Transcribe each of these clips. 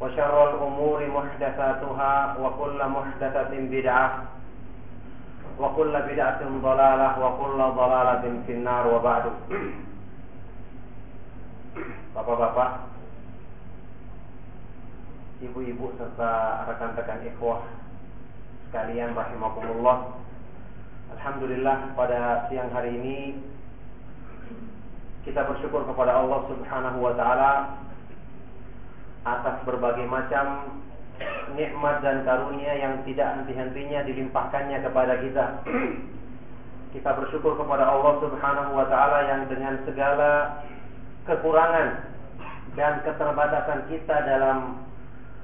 وشر الأمور محدثاتها وكل محدثة بدعة وكل بدعة ضلالة وكل ضلالة في النار وبعد Bapak-bapak, ibu-ibu serta rekan-rekan ikhwah sekalian rahimakumullah. Alhamdulillah pada siang hari ini kita bersyukur kepada Allah Subhanahu wa taala atas berbagai macam nikmat dan karunia yang tidak henti-hentinya dilimpahkannya kepada kita. Kita bersyukur kepada Allah Subhanahu wa taala yang dengan segala kekurangan dan keterbatasan kita dalam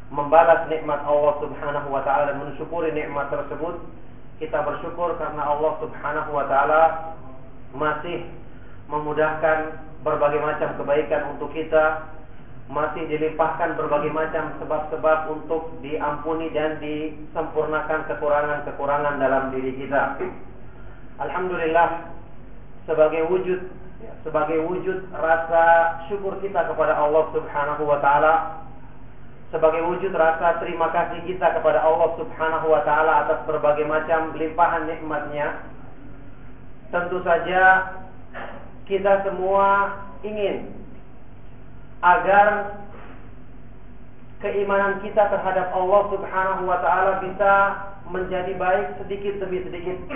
membalas nikmat Allah Subhanahu wa taala dan mensyukuri nikmat tersebut, kita bersyukur karena Allah Subhanahu wa taala masih memudahkan berbagai macam kebaikan untuk kita masih dilimpahkan berbagai macam sebab-sebab untuk diampuni dan disempurnakan kekurangan-kekurangan dalam diri kita. Alhamdulillah sebagai wujud sebagai wujud rasa syukur kita kepada Allah Subhanahu wa taala sebagai wujud rasa terima kasih kita kepada Allah Subhanahu wa taala atas berbagai macam limpahan nikmatnya tentu saja kita semua ingin agar keimanan kita terhadap Allah Subhanahu wa taala bisa menjadi baik sedikit demi sedikit.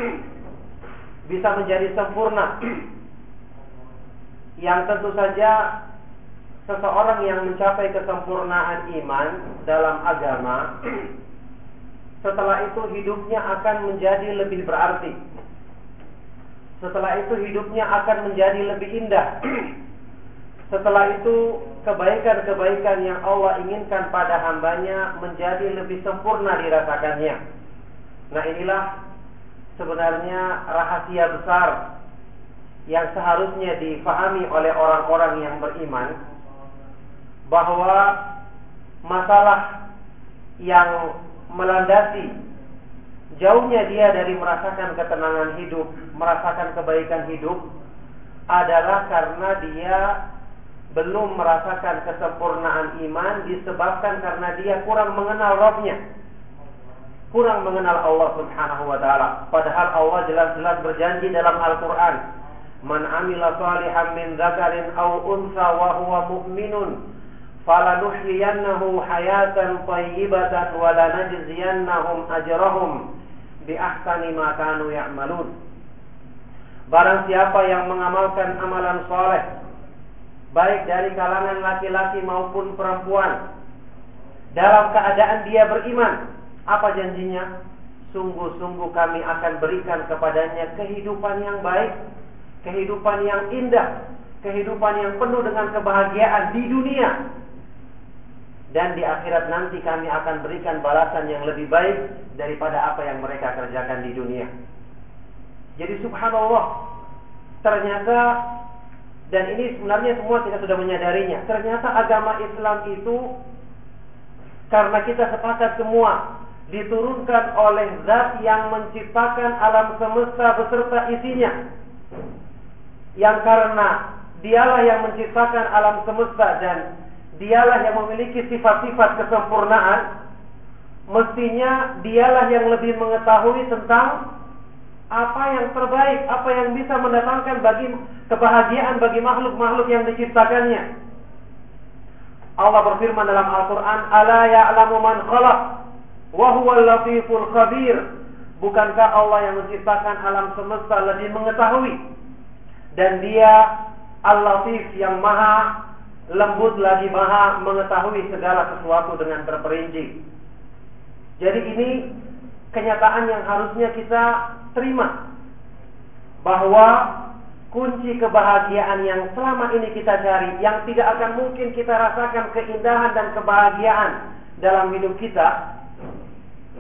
bisa menjadi sempurna. yang tentu saja seseorang yang mencapai kesempurnaan iman dalam agama setelah itu hidupnya akan menjadi lebih berarti. Setelah itu hidupnya akan menjadi lebih indah. Setelah itu kebaikan-kebaikan yang Allah inginkan pada hambanya menjadi lebih sempurna dirasakannya. Nah inilah sebenarnya rahasia besar yang seharusnya difahami oleh orang-orang yang beriman bahwa masalah yang melandasi jauhnya dia dari merasakan ketenangan hidup, merasakan kebaikan hidup adalah karena dia belum merasakan kesempurnaan iman disebabkan karena dia kurang mengenal Rabbnya. Kurang mengenal Allah Subhanahu wa taala. Padahal Allah jelas-jelas berjanji dalam Al-Qur'an man amila salihan min dzakarin aw unsa wa huwa mu'minun falanuhyiyannahu hayatan thayyibatan wa lanajziyannahum ajrahum bi ahsani ma kanu ya'malun. Barang siapa yang mengamalkan amalan saleh baik dari kalangan laki-laki maupun perempuan dalam keadaan dia beriman apa janjinya sungguh-sungguh kami akan berikan kepadanya kehidupan yang baik, kehidupan yang indah, kehidupan yang penuh dengan kebahagiaan di dunia. Dan di akhirat nanti kami akan berikan balasan yang lebih baik daripada apa yang mereka kerjakan di dunia. Jadi subhanallah, ternyata dan ini sebenarnya semua kita sudah menyadarinya. Ternyata agama Islam itu karena kita sepakat semua diturunkan oleh zat yang menciptakan alam semesta beserta isinya. Yang karena dialah yang menciptakan alam semesta dan dialah yang memiliki sifat-sifat kesempurnaan, mestinya dialah yang lebih mengetahui tentang apa yang terbaik, apa yang bisa mendatangkan bagi kebahagiaan bagi makhluk-makhluk yang diciptakannya. Allah berfirman dalam Al-Quran, "Ala ya'lamu man khalaq, wa latiful khabir." Bukankah Allah yang menciptakan alam semesta lebih mengetahui dan Dia Al-Latif yang maha lembut lagi maha mengetahui segala sesuatu dengan terperinci. Jadi ini kenyataan yang harusnya kita terima bahwa kunci kebahagiaan yang selama ini kita cari yang tidak akan mungkin kita rasakan keindahan dan kebahagiaan dalam hidup kita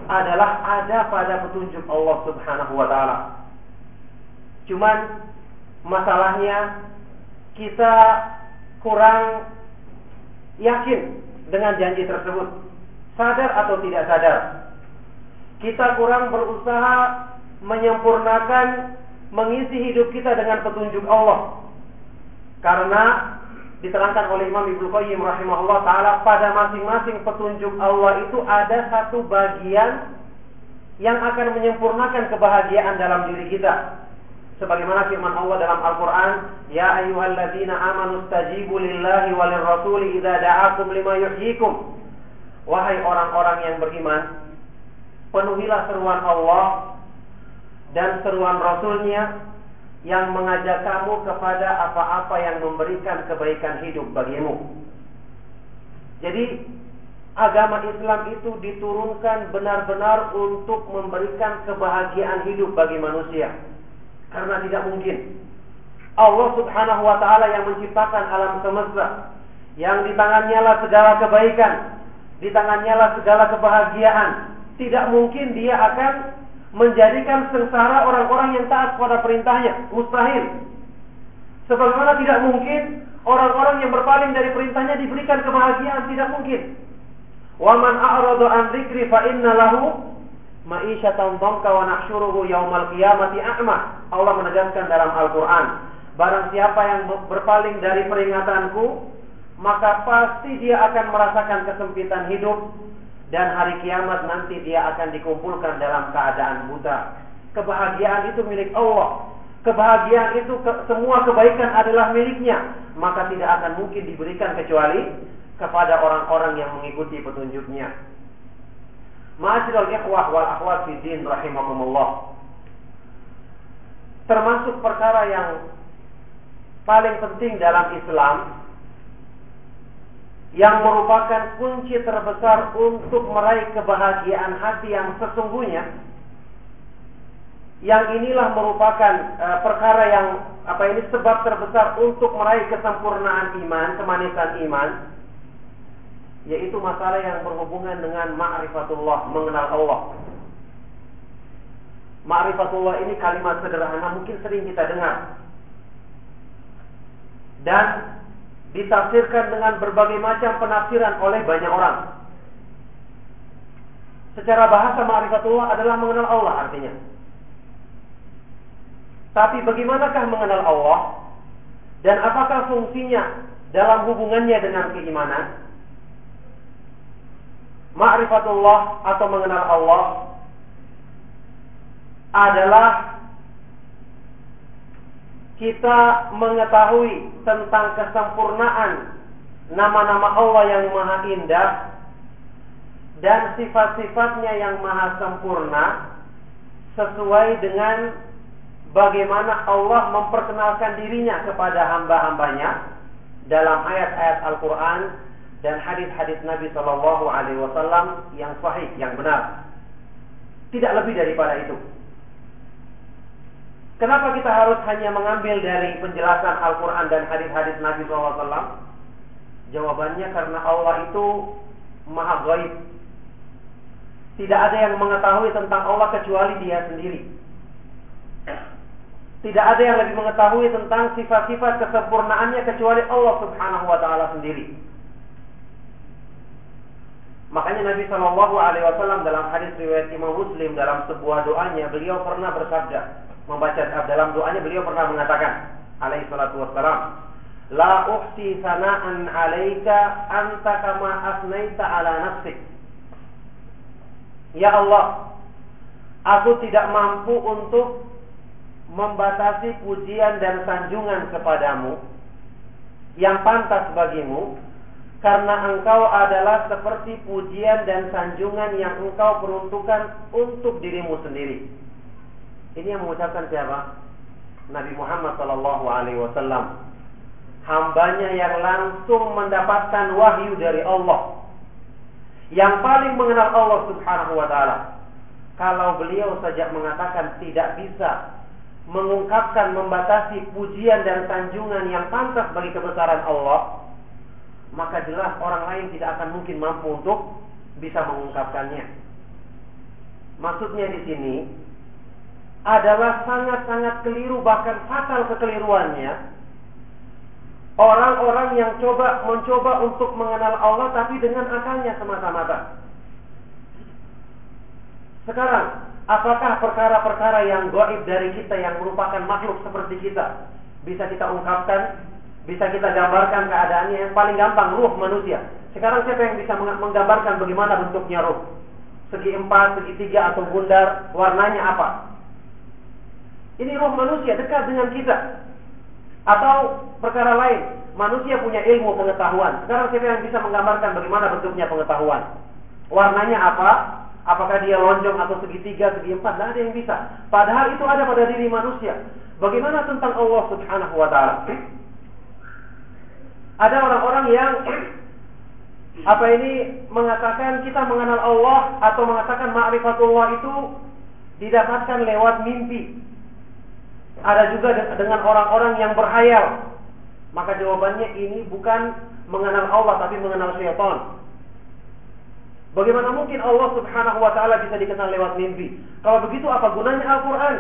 adalah ada pada petunjuk Allah Subhanahu wa taala. Cuman masalahnya kita kurang yakin dengan janji tersebut. Sadar atau tidak sadar. Kita kurang berusaha menyempurnakan mengisi hidup kita dengan petunjuk Allah. Karena diterangkan oleh Imam Ibnu Qayyim rahimahullah taala pada masing-masing petunjuk Allah itu ada satu bagian yang akan menyempurnakan kebahagiaan dalam diri kita sebagaimana firman Allah dalam Al-Qur'an, "Ya ayyuhalladzina amanu stajibu lillahi walir rasuli idza da'akum lima yuhyikum." Wahai orang-orang yang beriman, penuhilah seruan Allah dan seruan Rasulnya yang mengajak kamu kepada apa-apa yang memberikan kebaikan hidup bagimu. Jadi agama Islam itu diturunkan benar-benar untuk memberikan kebahagiaan hidup bagi manusia. Karena tidak mungkin Allah subhanahu wa ta'ala yang menciptakan alam semesta Yang di tangannya lah segala kebaikan Di tangannya lah segala kebahagiaan Tidak mungkin dia akan menjadikan sengsara orang-orang yang taat pada perintahnya. Mustahil. Sebagaimana tidak mungkin orang-orang yang berpaling dari perintahnya diberikan kebahagiaan. Tidak mungkin. An dzikri fa inna lahu ma'isyatan dhanka wa nahsyuruhu yaumal qiyamati a'ma. Allah menegaskan dalam Al-Qur'an, barang siapa yang berpaling dari peringatanku, maka pasti dia akan merasakan kesempitan hidup dan hari kiamat nanti dia akan dikumpulkan dalam keadaan buta. Kebahagiaan itu milik Allah. Kebahagiaan itu ke, semua kebaikan adalah miliknya, maka tidak akan mungkin diberikan kecuali kepada orang-orang yang mengikuti petunjuknya. Ma'asyiral ikhwah wal akhwat fi din. Termasuk perkara yang paling penting dalam Islam yang merupakan kunci terbesar untuk meraih kebahagiaan hati yang sesungguhnya yang inilah merupakan uh, perkara yang apa ini sebab terbesar untuk meraih kesempurnaan iman, kemanisan iman yaitu masalah yang berhubungan dengan ma'rifatullah, mengenal Allah. Ma'rifatullah ini kalimat sederhana mungkin sering kita dengar. Dan ditafsirkan dengan berbagai macam penafsiran oleh banyak orang. Secara bahasa ma'rifatullah adalah mengenal Allah artinya. Tapi bagaimanakah mengenal Allah? Dan apakah fungsinya dalam hubungannya dengan keimanan? Ma'rifatullah atau mengenal Allah adalah kita mengetahui tentang kesempurnaan nama-nama Allah yang maha indah dan sifat-sifatnya yang maha sempurna sesuai dengan bagaimana Allah memperkenalkan dirinya kepada hamba-hambanya dalam ayat-ayat Al-Quran dan hadis-hadis Nabi Shallallahu Alaihi Wasallam yang sahih, yang benar. Tidak lebih daripada itu. Kenapa kita harus hanya mengambil dari penjelasan Al-Quran dan hadis-hadis Nabi SAW? Jawabannya karena Allah itu maha gaib. Tidak ada yang mengetahui tentang Allah kecuali dia sendiri. Tidak ada yang lebih mengetahui tentang sifat-sifat kesempurnaannya kecuali Allah Subhanahu wa taala sendiri. Makanya Nabi Shallallahu Alaihi Wasallam dalam hadis riwayat Imam Muslim dalam sebuah doanya beliau pernah bersabda membaca dalam doanya beliau pernah mengatakan alaihi salatu wassalam la uhsi sana'an 'alaika anta kama asnaita 'ala nafsik Ya Allah aku tidak mampu untuk membatasi pujian dan sanjungan kepadamu yang pantas bagimu karena engkau adalah seperti pujian dan sanjungan yang engkau peruntukkan untuk dirimu sendiri. Ini yang mengucapkan siapa? Nabi Muhammad Sallallahu Alaihi Wasallam. Hambanya yang langsung mendapatkan wahyu dari Allah. Yang paling mengenal Allah Subhanahu Wa Taala. Kalau beliau saja mengatakan tidak bisa mengungkapkan, membatasi pujian dan sanjungan yang pantas bagi kebesaran Allah, maka jelas orang lain tidak akan mungkin mampu untuk bisa mengungkapkannya. Maksudnya di sini, adalah sangat-sangat keliru bahkan fatal kekeliruannya orang-orang yang coba mencoba untuk mengenal Allah tapi dengan akalnya semata-mata. Sekarang, apakah perkara-perkara yang goib dari kita yang merupakan makhluk seperti kita bisa kita ungkapkan, bisa kita gambarkan keadaannya yang paling gampang ruh manusia. Sekarang siapa yang bisa menggambarkan bagaimana bentuknya ruh? Segi empat, segi tiga atau bundar, warnanya apa? Ini roh manusia dekat dengan kita. Atau perkara lain, manusia punya ilmu pengetahuan. Sekarang siapa yang bisa menggambarkan bagaimana bentuknya pengetahuan? Warnanya apa? Apakah dia lonjong atau segitiga, segi empat? Tidak ada yang bisa. Padahal itu ada pada diri manusia. Bagaimana tentang Allah Subhanahu wa taala? Ada orang-orang yang apa ini mengatakan kita mengenal Allah atau mengatakan ma'rifatullah itu didapatkan lewat mimpi. Ada juga dengan orang-orang yang berhayal. Maka jawabannya ini bukan mengenal Allah tapi mengenal syaitan. Bagaimana mungkin Allah Subhanahu wa taala bisa dikenal lewat mimpi? Kalau begitu apa gunanya Al-Qur'an?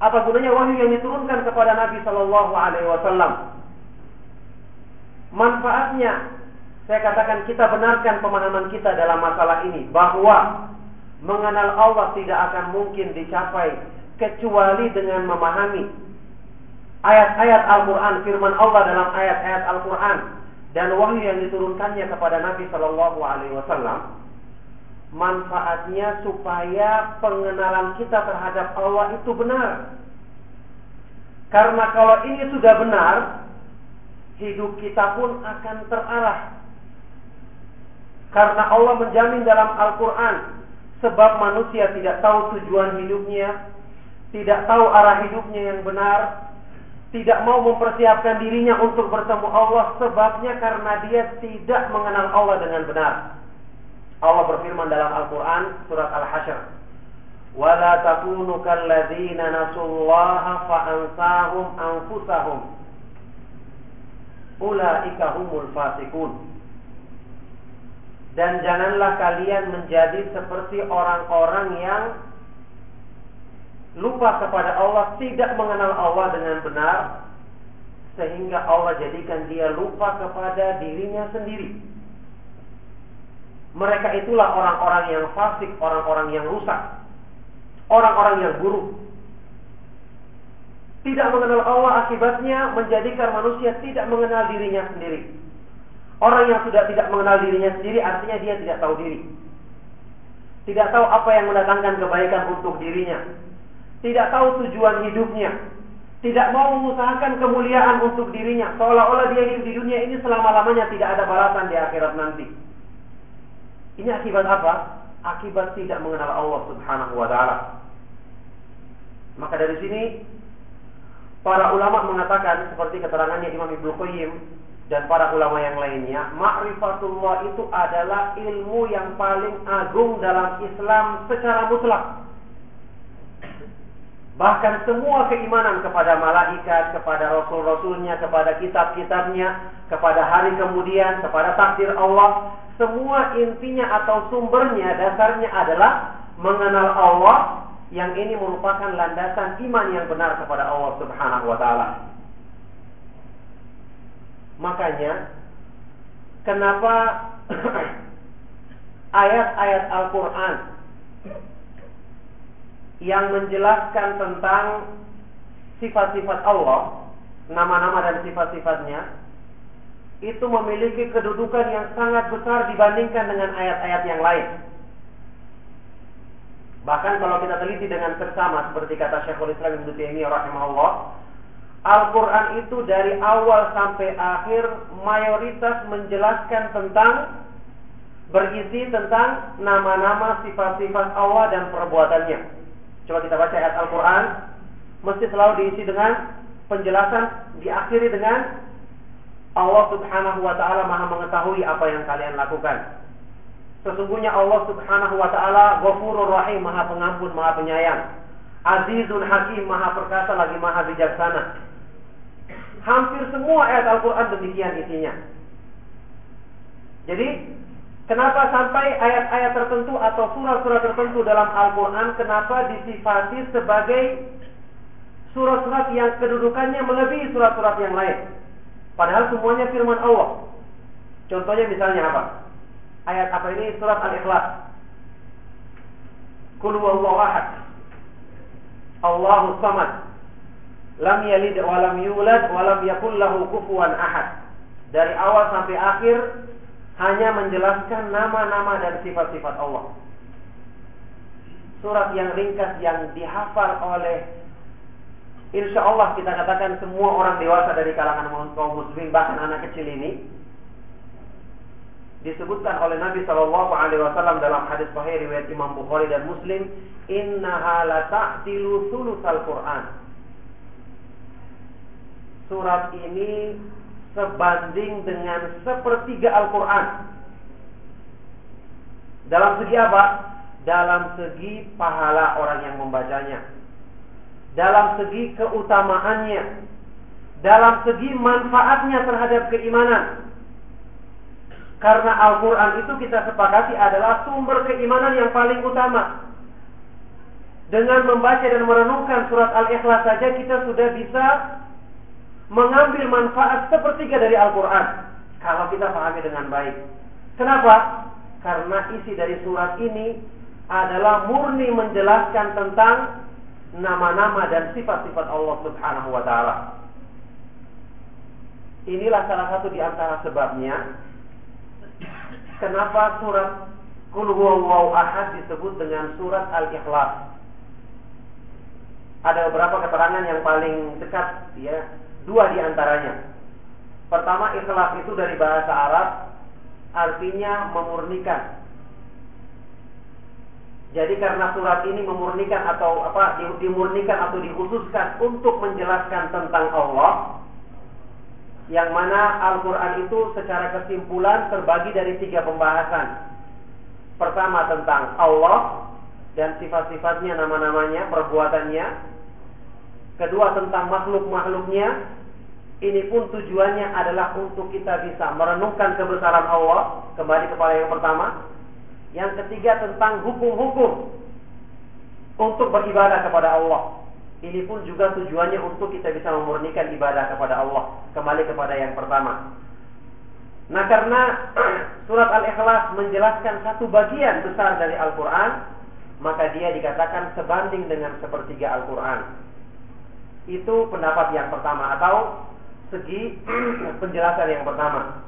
Apa gunanya wahyu yang diturunkan kepada Nabi sallallahu alaihi wasallam? Manfaatnya saya katakan kita benarkan pemahaman kita dalam masalah ini bahwa mengenal Allah tidak akan mungkin dicapai kecuali dengan memahami ayat-ayat Al-Quran, firman Allah dalam ayat-ayat Al-Quran dan wahyu yang diturunkannya kepada Nabi Shallallahu Alaihi Wasallam, manfaatnya supaya pengenalan kita terhadap Allah itu benar. Karena kalau ini sudah benar, hidup kita pun akan terarah. Karena Allah menjamin dalam Al-Quran, sebab manusia tidak tahu tujuan hidupnya, tidak tahu arah hidupnya yang benar, tidak mau mempersiapkan dirinya untuk bertemu Allah sebabnya karena dia tidak mengenal Allah dengan benar. Allah berfirman dalam Al-Qur'an surat Al-Hasyr, "Wala takunu kalladzina nasullaha fa'ansahum anfusahum." Ulaika humul fasikun. Dan janganlah kalian menjadi seperti orang-orang yang lupa kepada Allah, tidak mengenal Allah dengan benar, sehingga Allah jadikan dia lupa kepada dirinya sendiri. Mereka itulah orang-orang yang fasik, orang-orang yang rusak, orang-orang yang buruk. Tidak mengenal Allah akibatnya menjadikan manusia tidak mengenal dirinya sendiri. Orang yang sudah tidak mengenal dirinya sendiri artinya dia tidak tahu diri. Tidak tahu apa yang mendatangkan kebaikan untuk dirinya tidak tahu tujuan hidupnya, tidak mau mengusahakan kemuliaan untuk dirinya, seolah-olah dia hidup di dunia ini selama-lamanya tidak ada balasan di akhirat nanti. Ini akibat apa? Akibat tidak mengenal Allah Subhanahu wa taala. Maka dari sini para ulama mengatakan seperti keterangannya Imam Ibnu Qayyim dan para ulama yang lainnya, ma'rifatullah itu adalah ilmu yang paling agung dalam Islam secara mutlak. Bahkan semua keimanan kepada malaikat, kepada rasul-rasulnya, kepada kitab-kitabnya, kepada hari kemudian, kepada takdir Allah, semua intinya atau sumbernya, dasarnya adalah mengenal Allah yang ini merupakan landasan iman yang benar kepada Allah Subhanahu wa taala. Makanya kenapa ayat-ayat Al-Qur'an yang menjelaskan tentang sifat-sifat Allah, nama-nama dan sifat-sifatnya itu memiliki kedudukan yang sangat besar dibandingkan dengan ayat-ayat yang lain. Bahkan kalau kita teliti dengan seksama seperti kata Syekhul Islam Ibnu Taimiyah rahimahullah, Al-Quran itu dari awal sampai akhir mayoritas menjelaskan tentang berisi tentang nama-nama sifat-sifat Allah dan perbuatannya. Coba kita baca ayat Al-Quran, mesti selalu diisi dengan penjelasan diakhiri dengan Allah Subhanahu wa taala Maha mengetahui apa yang kalian lakukan. Sesungguhnya Allah Subhanahu wa taala Ghafurur Rahim, Maha Pengampun, Maha Penyayang. Azizun Hakim, Maha Perkasa lagi Maha Bijaksana. Hampir semua ayat Al-Quran demikian isinya. Jadi, kenapa sampai ayat-ayat tertentu atau surat-surat tertentu dalam Al-Quran, kenapa disifati sebagai surat-surat yang kedudukannya melebihi surat-surat yang lain? Padahal semuanya firman Allah. Contohnya misalnya apa? Ayat apa ini? Surat Al-Ikhlas. Kul huwallahu ahad. Allahu samad lam yalid wa lam yulad wa lam yakul lahu ahad. Dari awal sampai akhir hanya menjelaskan nama-nama dan sifat-sifat Allah. Surat yang ringkas yang dihafal oleh Insya Allah kita katakan semua orang dewasa dari kalangan kaum muslim bahkan anak kecil ini disebutkan oleh Nabi Shallallahu Alaihi Wasallam dalam hadis Sahih riwayat Imam Bukhari dan Muslim, Inna la ta'tilu Quran surat ini sebanding dengan sepertiga Al-Quran. Dalam segi apa? Dalam segi pahala orang yang membacanya. Dalam segi keutamaannya. Dalam segi manfaatnya terhadap keimanan. Karena Al-Quran itu kita sepakati adalah sumber keimanan yang paling utama. Dengan membaca dan merenungkan surat Al-Ikhlas saja kita sudah bisa mengambil manfaat sepertiga dari Al-Quran kalau kita pahami dengan baik. Kenapa? Karena isi dari surat ini adalah murni menjelaskan tentang nama-nama dan sifat-sifat Allah Subhanahu wa taala. Inilah salah satu di antara sebabnya kenapa surat Qul huwallahu ahad disebut dengan surat Al-Ikhlas. Ada beberapa keterangan yang paling dekat ya Dua di antaranya. Pertama, ikhlas itu dari bahasa Arab artinya memurnikan. Jadi karena surat ini memurnikan atau apa dimurnikan atau dikhususkan untuk menjelaskan tentang Allah, yang mana Al-Quran itu secara kesimpulan terbagi dari tiga pembahasan. Pertama tentang Allah dan sifat-sifatnya, nama-namanya, perbuatannya. Kedua tentang makhluk-makhluknya. Ini pun tujuannya adalah untuk kita bisa merenungkan kebesaran Allah. Kembali kepada yang pertama. Yang ketiga tentang hukum-hukum Untuk beribadah kepada Allah. Ini pun juga tujuannya untuk kita bisa memurnikan ibadah kepada Allah. Kembali kepada yang pertama. Nah karena surat Al-Ikhlas menjelaskan satu bagian besar dari Al-Quran Maka dia dikatakan sebanding dengan sepertiga Al-Quran Itu pendapat yang pertama Atau segi penjelasan yang pertama.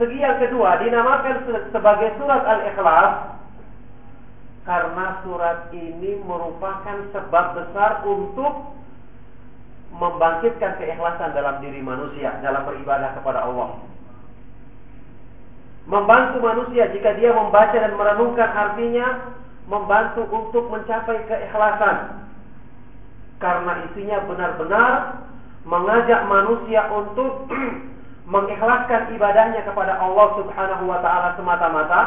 Segi yang kedua dinamakan sebagai surat Al-Ikhlas karena surat ini merupakan sebab besar untuk membangkitkan keikhlasan dalam diri manusia dalam beribadah kepada Allah. Membantu manusia jika dia membaca dan merenungkan artinya membantu untuk mencapai keikhlasan. Karena isinya benar-benar mengajak manusia untuk mengikhlaskan ibadahnya kepada Allah Subhanahu wa taala semata-mata,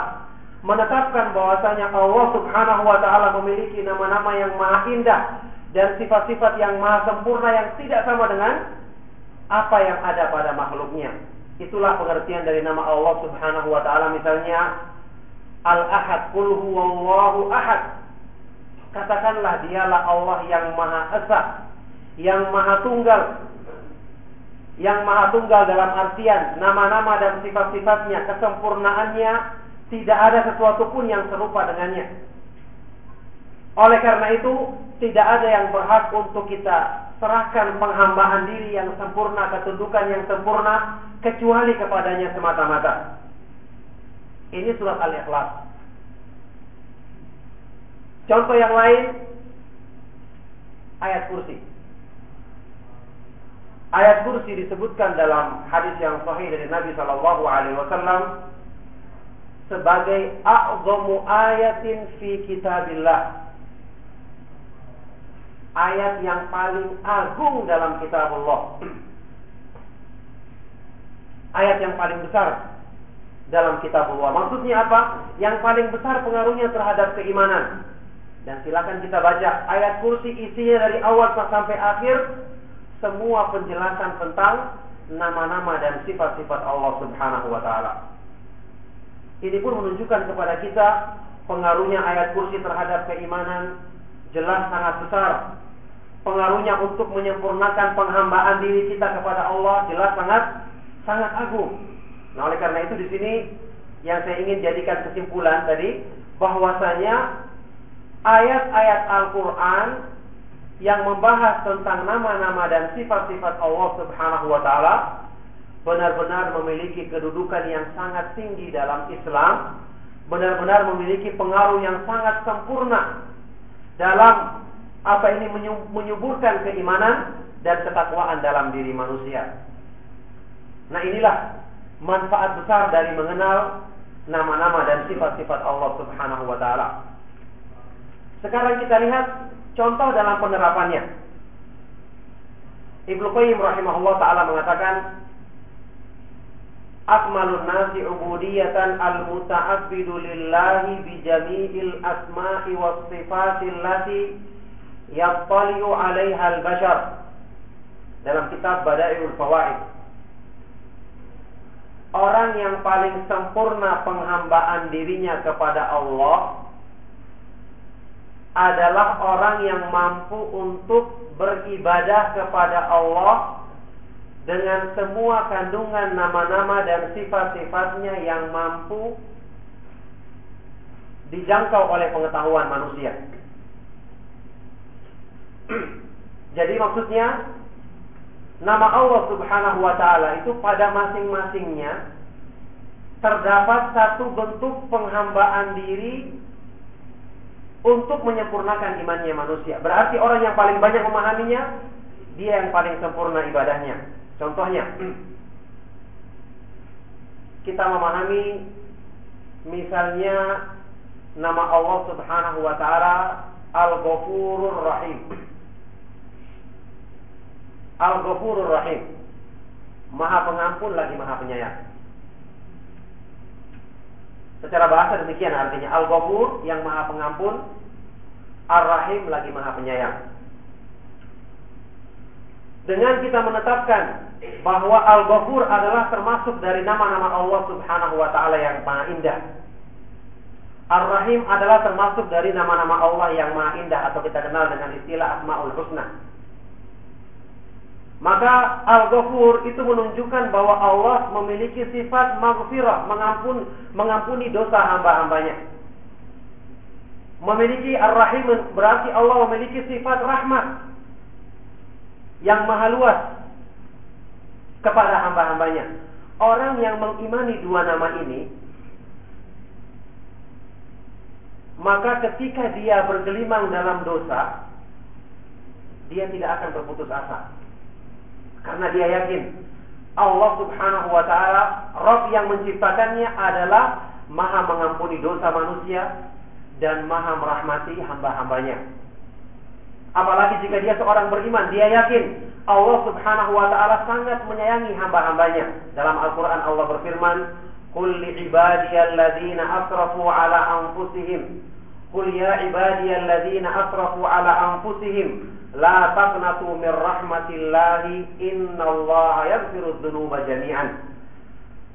menetapkan bahwasanya Allah Subhanahu wa taala memiliki nama-nama yang maha indah dan sifat-sifat yang maha sempurna yang tidak sama dengan apa yang ada pada makhluknya. Itulah pengertian dari nama Allah Subhanahu wa taala misalnya Al-Ahad, qul huwallahu ahad. Katakanlah dialah Allah yang Maha Esa, yang Maha Tunggal, yang maha tunggal dalam artian nama-nama dan sifat-sifatnya, kesempurnaannya, tidak ada sesuatu pun yang serupa dengannya. Oleh karena itu, tidak ada yang berhak untuk kita serahkan penghambaan diri yang sempurna, ketundukan yang sempurna, kecuali kepadanya semata-mata. Ini surat Al-Ikhlas. Contoh yang lain, ayat kursi. Ayat kursi disebutkan dalam hadis yang sahih dari Nabi Shallallahu Alaihi Wasallam sebagai a'zamu ayatin fi kitabillah. Ayat yang paling agung dalam kitab Allah. Ayat yang paling besar dalam kitab Allah. Maksudnya apa? Yang paling besar pengaruhnya terhadap keimanan. Dan silakan kita baca ayat kursi isinya dari awal sampai akhir semua penjelasan tentang nama-nama dan sifat-sifat Allah Subhanahu wa taala. Ini pun menunjukkan kepada kita pengaruhnya ayat kursi terhadap keimanan jelas sangat besar. Pengaruhnya untuk menyempurnakan penghambaan diri kita kepada Allah jelas sangat sangat agung. Nah, oleh karena itu di sini yang saya ingin jadikan kesimpulan tadi bahwasanya ayat-ayat Al-Qur'an yang membahas tentang nama-nama dan sifat-sifat Allah Subhanahu wa taala benar-benar memiliki kedudukan yang sangat tinggi dalam Islam, benar-benar memiliki pengaruh yang sangat sempurna dalam apa ini menyuburkan keimanan dan ketakwaan dalam diri manusia. Nah, inilah manfaat besar dari mengenal nama-nama dan sifat-sifat Allah Subhanahu wa taala. Sekarang kita lihat Contoh dalam penerapannya. Ibnu Qayyim rahimahullah taala mengatakan Akmalun nasi ubudiyatan al-muta'abbidu lillahi bi jami'il asma'i was sifatil lati yattali'u 'alaiha al-bashar. Dalam kitab Bada'iul Fawaid. Orang yang paling sempurna penghambaan dirinya kepada Allah adalah orang yang mampu untuk beribadah kepada Allah dengan semua kandungan nama-nama dan sifat-sifatnya yang mampu dijangkau oleh pengetahuan manusia. Jadi maksudnya nama Allah Subhanahu wa taala itu pada masing-masingnya terdapat satu bentuk penghambaan diri untuk menyempurnakan imannya manusia. Berarti orang yang paling banyak memahaminya, dia yang paling sempurna ibadahnya. Contohnya, kita memahami misalnya nama Allah Subhanahu wa taala Al-Ghafurur Rahim. Al-Ghafurur Rahim. Maha pengampun lagi Maha penyayang. Secara bahasa demikian artinya Al-Ghafur yang Maha Pengampun, Ar-Rahim lagi Maha Penyayang. Dengan kita menetapkan bahwa Al-Ghafur adalah termasuk dari nama-nama Allah Subhanahu wa taala yang Maha Indah. Ar-Rahim adalah termasuk dari nama-nama Allah yang Maha Indah atau kita kenal dengan istilah Asmaul Husna. Maka Al-Ghafur itu menunjukkan bahwa Allah memiliki sifat maghfirah, mengampun, mengampuni dosa hamba-hambanya. Memiliki Ar-Rahim berarti Allah memiliki sifat rahmat yang maha luas kepada hamba-hambanya. Orang yang mengimani dua nama ini maka ketika dia bergelimang dalam dosa dia tidak akan berputus asa karena dia yakin Allah subhanahu wa ta'ala Rob yang menciptakannya adalah Maha mengampuni dosa manusia Dan maha merahmati hamba-hambanya. Apalagi jika dia seorang beriman Dia yakin Allah Subhanahu wa taala sangat menyayangi hamba-hambanya. Dalam Al-Qur'an Allah berfirman, "Qul li ibadiyalladzina asrafu ala anfusihim" Qul ya ibadiyalladzina asrafu ala anfusihim la taqnatu min rahmatillahi innallaha yaghfiru dzunuba jami'an.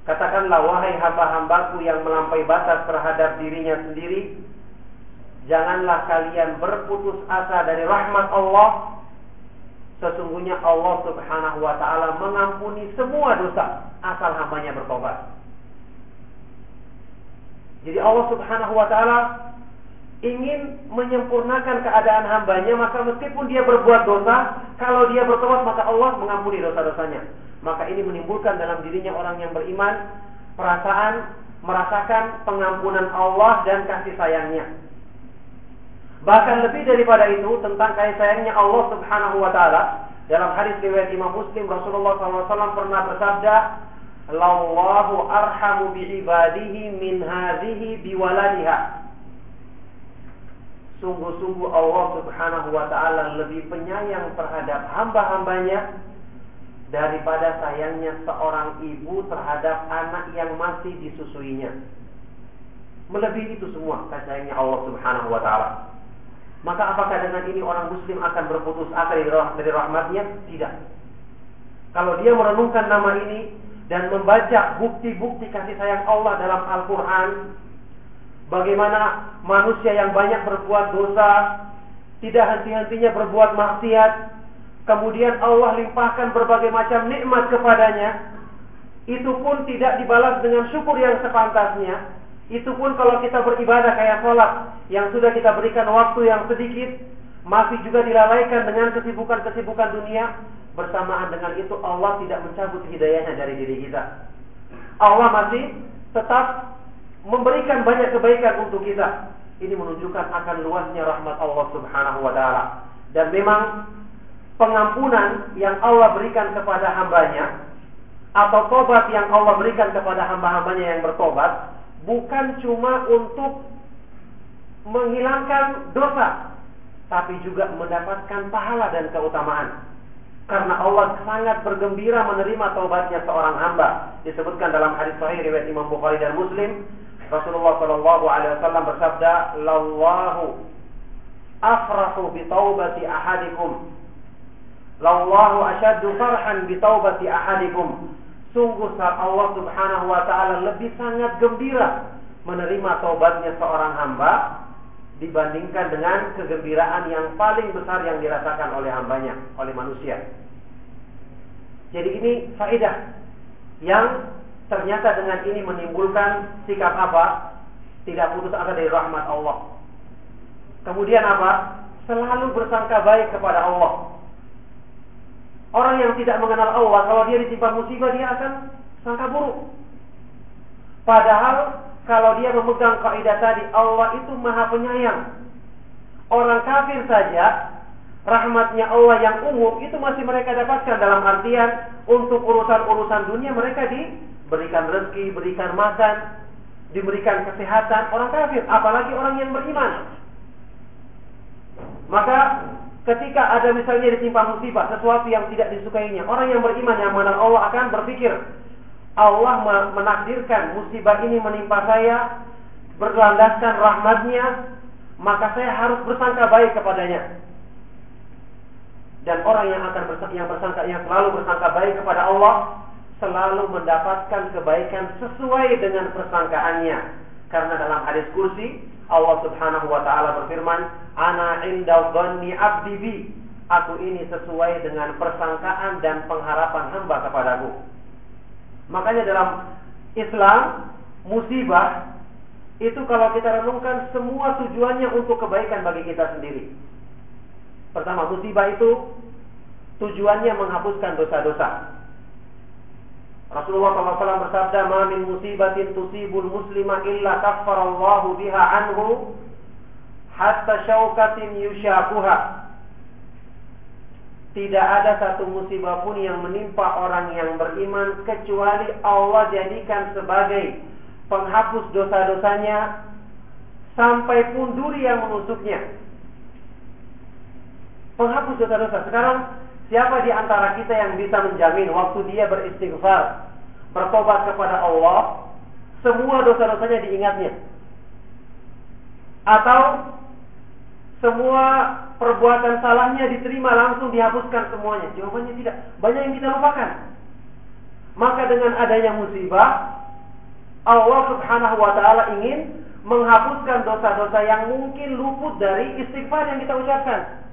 Katakanlah wahai hamba-hambaku yang melampaui batas terhadap dirinya sendiri, janganlah kalian berputus asa dari rahmat Allah Sesungguhnya Allah subhanahu wa ta'ala mengampuni semua dosa Asal hambanya bertobat Jadi Allah subhanahu wa ta'ala Ingin menyempurnakan keadaan hambanya Maka meskipun dia berbuat dosa Kalau dia bertobat maka Allah mengampuni dosa-dosanya. Maka ini menimbulkan dalam dirinya orang yang beriman Perasaan merasakan pengampunan Allah dan kasih sayangnya. Bahkan lebih daripada itu tentang kasih sayangnya Allah Subhanahu wa taala. Dalam hadis riwayat Imam Muslim Rasulullah SAW pernah bersabda, "Lallahu arhamu bi ibadihi min hadhihi biwaladiha." Sungguh-sungguh Allah Subhanahu wa taala lebih penyayang terhadap hamba-hambanya daripada sayangnya seorang ibu terhadap anak yang masih disusuinya. Melebihi itu semua kasih sayangnya Allah Subhanahu wa taala. Maka apakah dengan ini orang muslim akan berputus asa dari rahmatnya? Tidak. Kalau dia merenungkan nama ini dan membaca bukti-bukti kasih sayang Allah dalam Al-Quran, bagaimana manusia yang banyak berbuat dosa, tidak henti-hentinya berbuat maksiat, kemudian Allah limpahkan berbagai macam nikmat kepadanya, itu pun tidak dibalas dengan syukur yang sepantasnya, itu pun kalau kita beribadah kayak sholat yang sudah kita berikan waktu yang sedikit, masih juga dilalaikan dengan kesibukan-kesibukan dunia, bersamaan dengan itu Allah tidak mencabut hidayahnya dari diri kita. Allah masih tetap memberikan banyak kebaikan untuk kita. Ini menunjukkan akan luasnya rahmat Allah Subhanahu wa taala. Dan memang pengampunan yang Allah berikan kepada hambanya atau tobat yang Allah berikan kepada hamba-hambanya yang bertobat bukan cuma untuk menghilangkan dosa, tapi juga mendapatkan pahala dan keutamaan. Karena Allah sangat bergembira menerima taubatnya seorang hamba. Disebutkan dalam hadis sahih riwayat Imam Bukhari dan Muslim, Rasulullah Shallallahu alaihi wasallam bersabda, "Lallahu afrahu bi taubati ahadikum." Lallahu asyaddu farhan bi taubati ahadikum Sungguh Allah subhanahu wa ta'ala lebih sangat gembira menerima taubatnya seorang hamba dibandingkan dengan kegembiraan yang paling besar yang dirasakan oleh hambanya, oleh manusia. Jadi ini faedah yang ternyata dengan ini menimbulkan sikap apa? Tidak putus asa dari rahmat Allah. Kemudian apa? Selalu bersangka baik kepada Allah. Orang yang tidak mengenal Allah, kalau dia ditimpa musibah, dia akan sangka buruk. Padahal kalau dia memegang kaidah tadi, Allah itu maha penyayang. Orang kafir saja, rahmatnya Allah yang umum itu masih mereka dapatkan dalam artian untuk urusan-urusan dunia mereka diberikan rezeki, berikan makan, diberikan kesehatan orang kafir, apalagi orang yang beriman. Maka ketika ada misalnya ditimpa musibah, sesuatu yang tidak disukainya, orang yang beriman yang mengenal Allah akan berpikir, Allah menakdirkan musibah ini menimpa saya, berlandaskan rahmatnya, maka saya harus bersangka baik kepadanya. Dan orang yang akan bersangka, yang bersangka yang selalu bersangka baik kepada Allah selalu mendapatkan kebaikan sesuai dengan persangkaannya. Karena dalam hadis kursi Allah Subhanahu wa taala berfirman, "Ana inda dhanni 'abdi bi." Aku ini sesuai dengan persangkaan dan pengharapan hamba kepadaku. Makanya dalam Islam musibah itu kalau kita renungkan semua tujuannya untuk kebaikan bagi kita sendiri. Pertama, musibah itu tujuannya menghapuskan dosa-dosa. Rasulullah SAW bersabda, "Ma min musibatin tusibul muslima illa kaffarallahu biha anhu hatta syaukatin yusyakuha." Tidak ada satu musibah pun yang menimpa orang yang beriman kecuali Allah jadikan sebagai penghapus dosa-dosanya sampai pun duri yang menusuknya. Penghapus dosa-dosa. Sekarang Siapa di antara kita yang bisa menjamin waktu dia beristighfar, bertobat kepada Allah, semua dosa-dosanya diingatnya? Atau semua perbuatan salahnya diterima langsung dihapuskan semuanya? Jawabannya tidak. Banyak yang kita lupakan. Maka dengan adanya musibah, Allah Subhanahu wa taala ingin menghapuskan dosa-dosa yang mungkin luput dari istighfar yang kita ucapkan.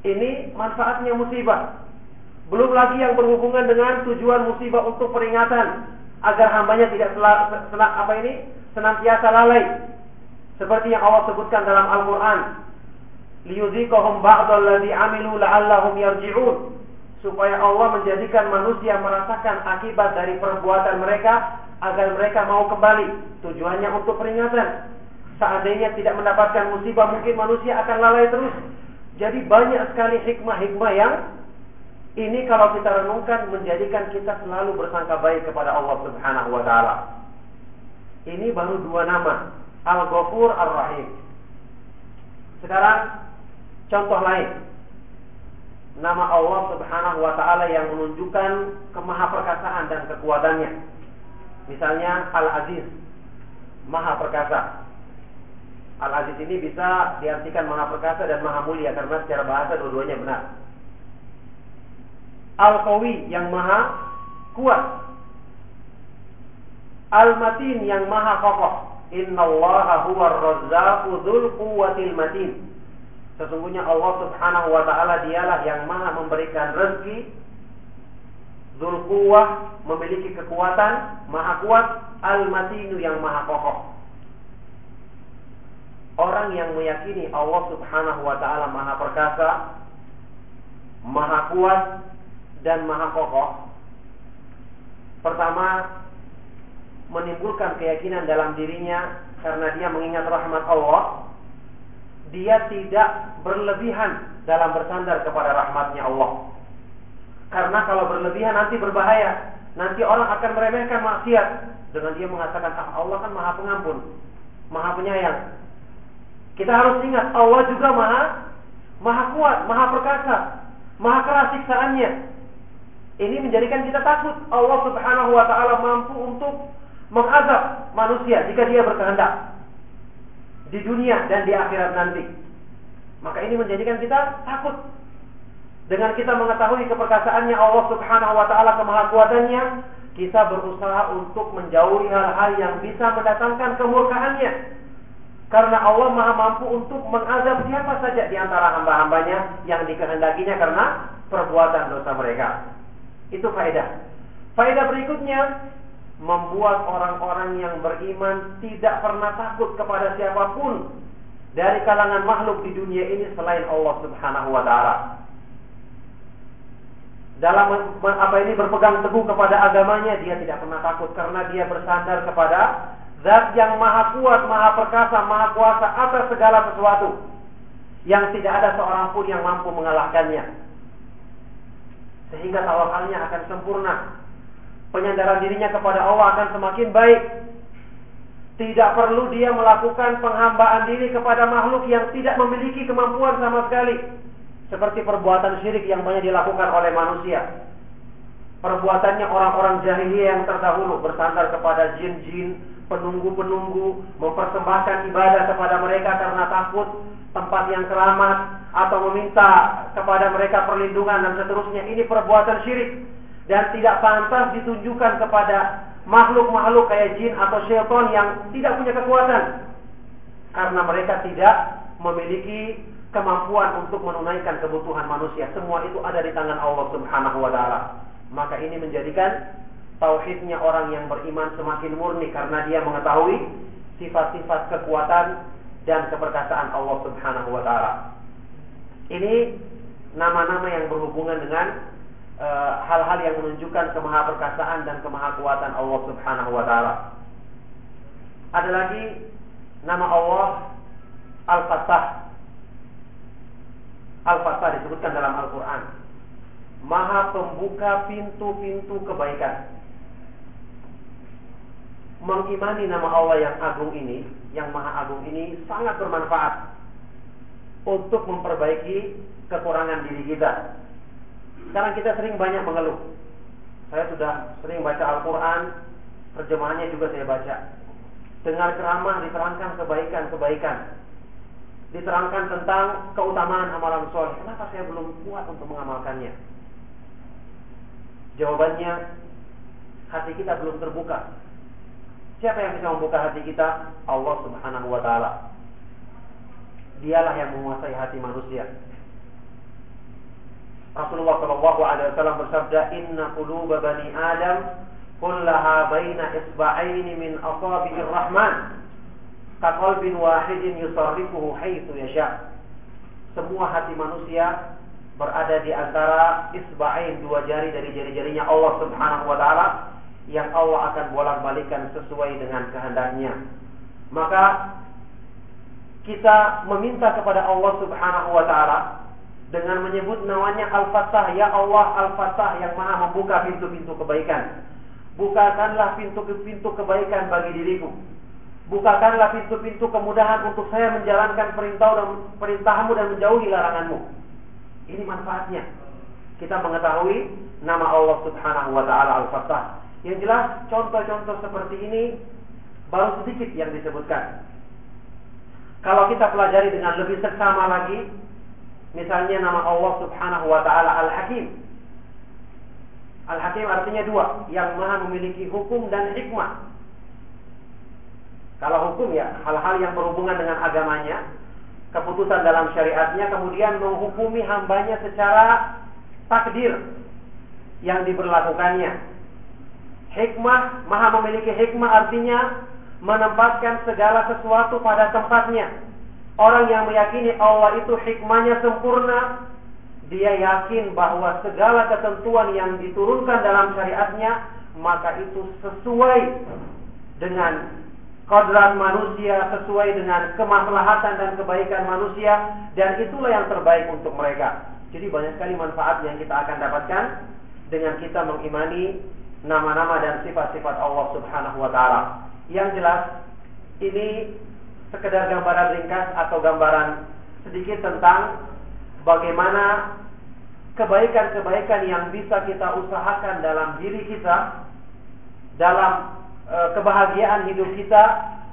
Ini manfaatnya musibah. Belum lagi yang berhubungan dengan tujuan musibah untuk peringatan agar hambanya tidak senang apa ini senantiasa lalai. Seperti yang Allah sebutkan dalam Al-Qur'an, liyuziqahum ba'dalladzi amilu la'allahum yarji'un. Supaya Allah menjadikan manusia merasakan akibat dari perbuatan mereka agar mereka mau kembali. Tujuannya untuk peringatan. Seandainya tidak mendapatkan musibah, mungkin manusia akan lalai terus. Jadi banyak sekali hikmah-hikmah yang ini kalau kita renungkan menjadikan kita selalu bersangka baik kepada Allah Subhanahu wa taala. Ini baru dua nama, Al-Ghafur Ar-Rahim. Sekarang contoh lain. Nama Allah Subhanahu wa taala yang menunjukkan kemahaperkasaan dan kekuatannya. Misalnya Al-Aziz, Maha Perkasa. Al-Aziz ini bisa diartikan maha perkasa dan maha mulia karena secara bahasa dua-duanya benar. Al-Qawi yang maha kuat. Al-Matin yang maha kokoh. Innallaha huwar razzaqu dzul quwwatil matin. Sesungguhnya Allah Subhanahu wa taala dialah yang maha memberikan rezeki Dzul memiliki kekuatan, maha kuat, al-matinu yang maha kokoh. Orang yang meyakini Allah subhanahu wa ta'ala maha perkasa Maha kuat Dan maha kokoh Pertama Menimbulkan keyakinan dalam dirinya Karena dia mengingat rahmat Allah Dia tidak berlebihan Dalam bersandar kepada rahmatnya Allah. Karena kalau berlebihan nanti berbahaya. Nanti orang akan meremehkan maksiat. Dengan dia mengatakan ah, Allah kan maha pengampun Maha penyayang kita harus ingat Allah juga maha maha kuat, maha perkasa, maha keras siksaannya. Ini menjadikan kita takut Allah Subhanahu wa taala mampu untuk mengazab manusia jika dia berkehendak di dunia dan di akhirat nanti. Maka ini menjadikan kita takut dengan kita mengetahui keperkasaannya Allah Subhanahu wa taala kemahakuatannya, kita berusaha untuk menjauhi hal-hal yang bisa mendatangkan kemurkaannya karena Allah maha mampu untuk mengazab siapa saja di antara hamba-hambanya yang dikehendakinya karena perbuatan dosa mereka. Itu faedah. Faedah berikutnya membuat orang-orang yang beriman tidak pernah takut kepada siapa pun dari kalangan makhluk di dunia ini selain Allah Subhanahu wa taala. Dalam apa ini berpegang teguh kepada agamanya dia tidak pernah takut karena dia bersandar kepada Zat yang maha kuat, maha perkasa, maha kuasa atas segala sesuatu. Yang tidak ada seorang pun yang mampu mengalahkannya. Sehingga tawakalnya akan sempurna. Penyandaran dirinya kepada Allah akan semakin baik. Tidak perlu dia melakukan penghambaan diri kepada makhluk yang tidak memiliki kemampuan sama sekali. Seperti perbuatan syirik yang banyak dilakukan oleh manusia. Perbuatannya orang-orang jahiliyah yang terdahulu bersandar kepada jin-jin, penunggu-penunggu mempersembahkan ibadah kepada mereka karena takut tempat yang keramat atau meminta kepada mereka perlindungan dan seterusnya. Ini perbuatan syirik dan tidak pantas ditunjukkan kepada makhluk-makhluk kayak jin atau syaitan yang tidak punya kekuatan. Karena mereka tidak memiliki kemampuan untuk menunaikan kebutuhan manusia. Semua itu ada di tangan Allah Subhanahu wa taala. Maka ini menjadikan tauhidnya orang yang beriman semakin murni karena dia mengetahui sifat-sifat kekuatan dan keperkasaan Allah Subhanahu wa taala. Ini nama-nama yang berhubungan dengan e, hal-hal uh, yang menunjukkan kemahaperkasaan dan kemahakuatan Allah Subhanahu wa taala. Ada lagi nama Allah Al-Fattah. Al-Fattah disebutkan dalam Al-Qur'an. Maha pembuka pintu-pintu kebaikan mengimani nama Allah yang agung ini, yang maha agung ini sangat bermanfaat. untuk memperbaiki kekurangan diri kita. Sekarang kita sering banyak mengeluh. Saya sudah sering baca Al-Quran, terjemahannya juga saya baca. Dengar ceramah diterangkan kebaikan-kebaikan. Diterangkan tentang keutamaan amalan soleh. Kenapa saya belum kuat untuk mengamalkannya? Jawabannya, hati kita belum terbuka. Siapa yang bisa membuka hati kita? Allah Subhanahu wa taala. Dialah yang menguasai hati manusia. Rasulullah Shallallahu Alaihi Wasallam bersabda, Inna quluba bani Adam kullaha baina isba'aini min asabi'ir rahman kaqalbin wahidin yusarrifuhu haitsu yasha. Semua hati manusia berada di antara isba'ain dua jari dari jari-jarinya Allah Subhanahu wa taala yang Allah akan bolak-balikan sesuai dengan kehendaknya. Maka kita meminta kepada Allah Subhanahu wa taala dengan menyebut namanya Al-Fattah, ya Allah Al-Fattah yang Maha membuka pintu-pintu kebaikan. Bukakanlah pintu-pintu kebaikan bagi diriku. Bukakanlah pintu-pintu kemudahan untuk saya menjalankan perintah dan perintahmu dan menjauhi laranganmu. Ini manfaatnya. Kita mengetahui nama Allah Subhanahu wa taala Al-Fattah. Yang jelas contoh-contoh seperti ini baru sedikit yang disebutkan. Kalau kita pelajari dengan lebih seksama lagi, Misalnya nama Allah Subhanahu wa taala Al-Hakim. Al-Hakim artinya dua, yang Maha memiliki hukum dan hikmah. Kalau hukum ya hal-hal yang berhubungan dengan agamanya, keputusan dalam syariatnya kemudian menghukumi hambanya secara takdir yang diberlakukannya. Hikmah, Maha memiliki hikmah artinya menempatkan segala sesuatu pada tempatnya Orang yang meyakini Allah itu hikmahnya sempurna, dia yakin bahwa segala ketentuan yang diturunkan dalam syariatnya, maka itu sesuai dengan kodrat manusia, sesuai dengan kemaslahatan dan kebaikan manusia, dan itulah yang terbaik untuk mereka. Jadi banyak sekali manfaat yang kita akan dapatkan dengan kita mengimani nama-nama dan sifat-sifat Allah Subhanahu wa taala. Yang jelas ini sekedar gambaran ringkas atau gambaran sedikit tentang bagaimana kebaikan-kebaikan yang bisa kita usahakan dalam diri kita, dalam e, kebahagiaan hidup kita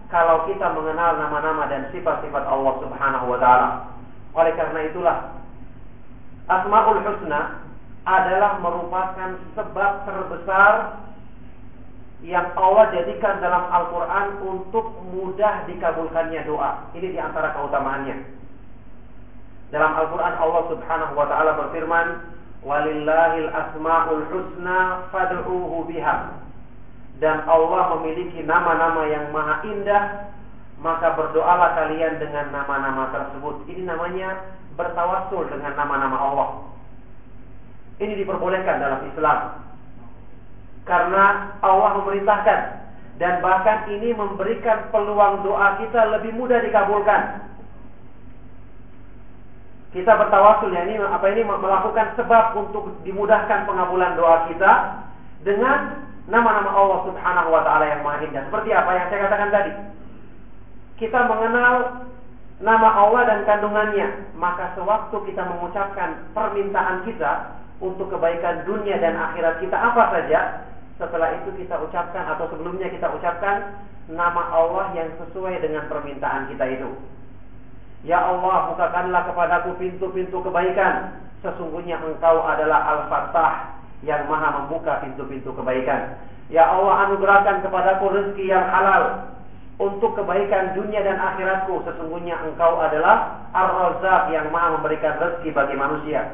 kalau kita mengenal nama-nama dan sifat-sifat Allah Subhanahu wa taala. Oleh karena itulah Asmaul Husna adalah merupakan sebab terbesar yang Allah jadikan dalam Al-Quran untuk mudah dikabulkannya doa. Ini di antara keutamaannya. Dalam Al-Quran Allah subhanahu wa ta'ala berfirman, Walillahil asma'ul husna fad'uhu biha. Dan Allah memiliki nama-nama yang maha indah, maka berdoalah kalian dengan nama-nama tersebut. Ini namanya bertawasul dengan nama-nama Allah. Ini diperbolehkan dalam Islam karena Allah memerintahkan dan bahkan ini memberikan peluang doa kita lebih mudah dikabulkan. Kita bertawasul ya ini apa ini melakukan sebab untuk dimudahkan pengabulan doa kita dengan nama-nama Allah Subhanahu wa taala yang Maha Indah. Seperti apa yang saya katakan tadi. Kita mengenal nama Allah dan kandungannya, maka sewaktu kita mengucapkan permintaan kita untuk kebaikan dunia dan akhirat kita apa saja, setelah itu kita ucapkan atau sebelumnya kita ucapkan nama Allah yang sesuai dengan permintaan kita itu. Ya Allah, bukakanlah kepadaku pintu-pintu kebaikan. Sesungguhnya Engkau adalah Al-Fattah yang Maha membuka pintu-pintu kebaikan. Ya Allah, anugerahkan kepadaku rezeki yang halal untuk kebaikan dunia dan akhiratku. Sesungguhnya Engkau adalah Ar-Razzaq yang Maha memberikan rezeki bagi manusia.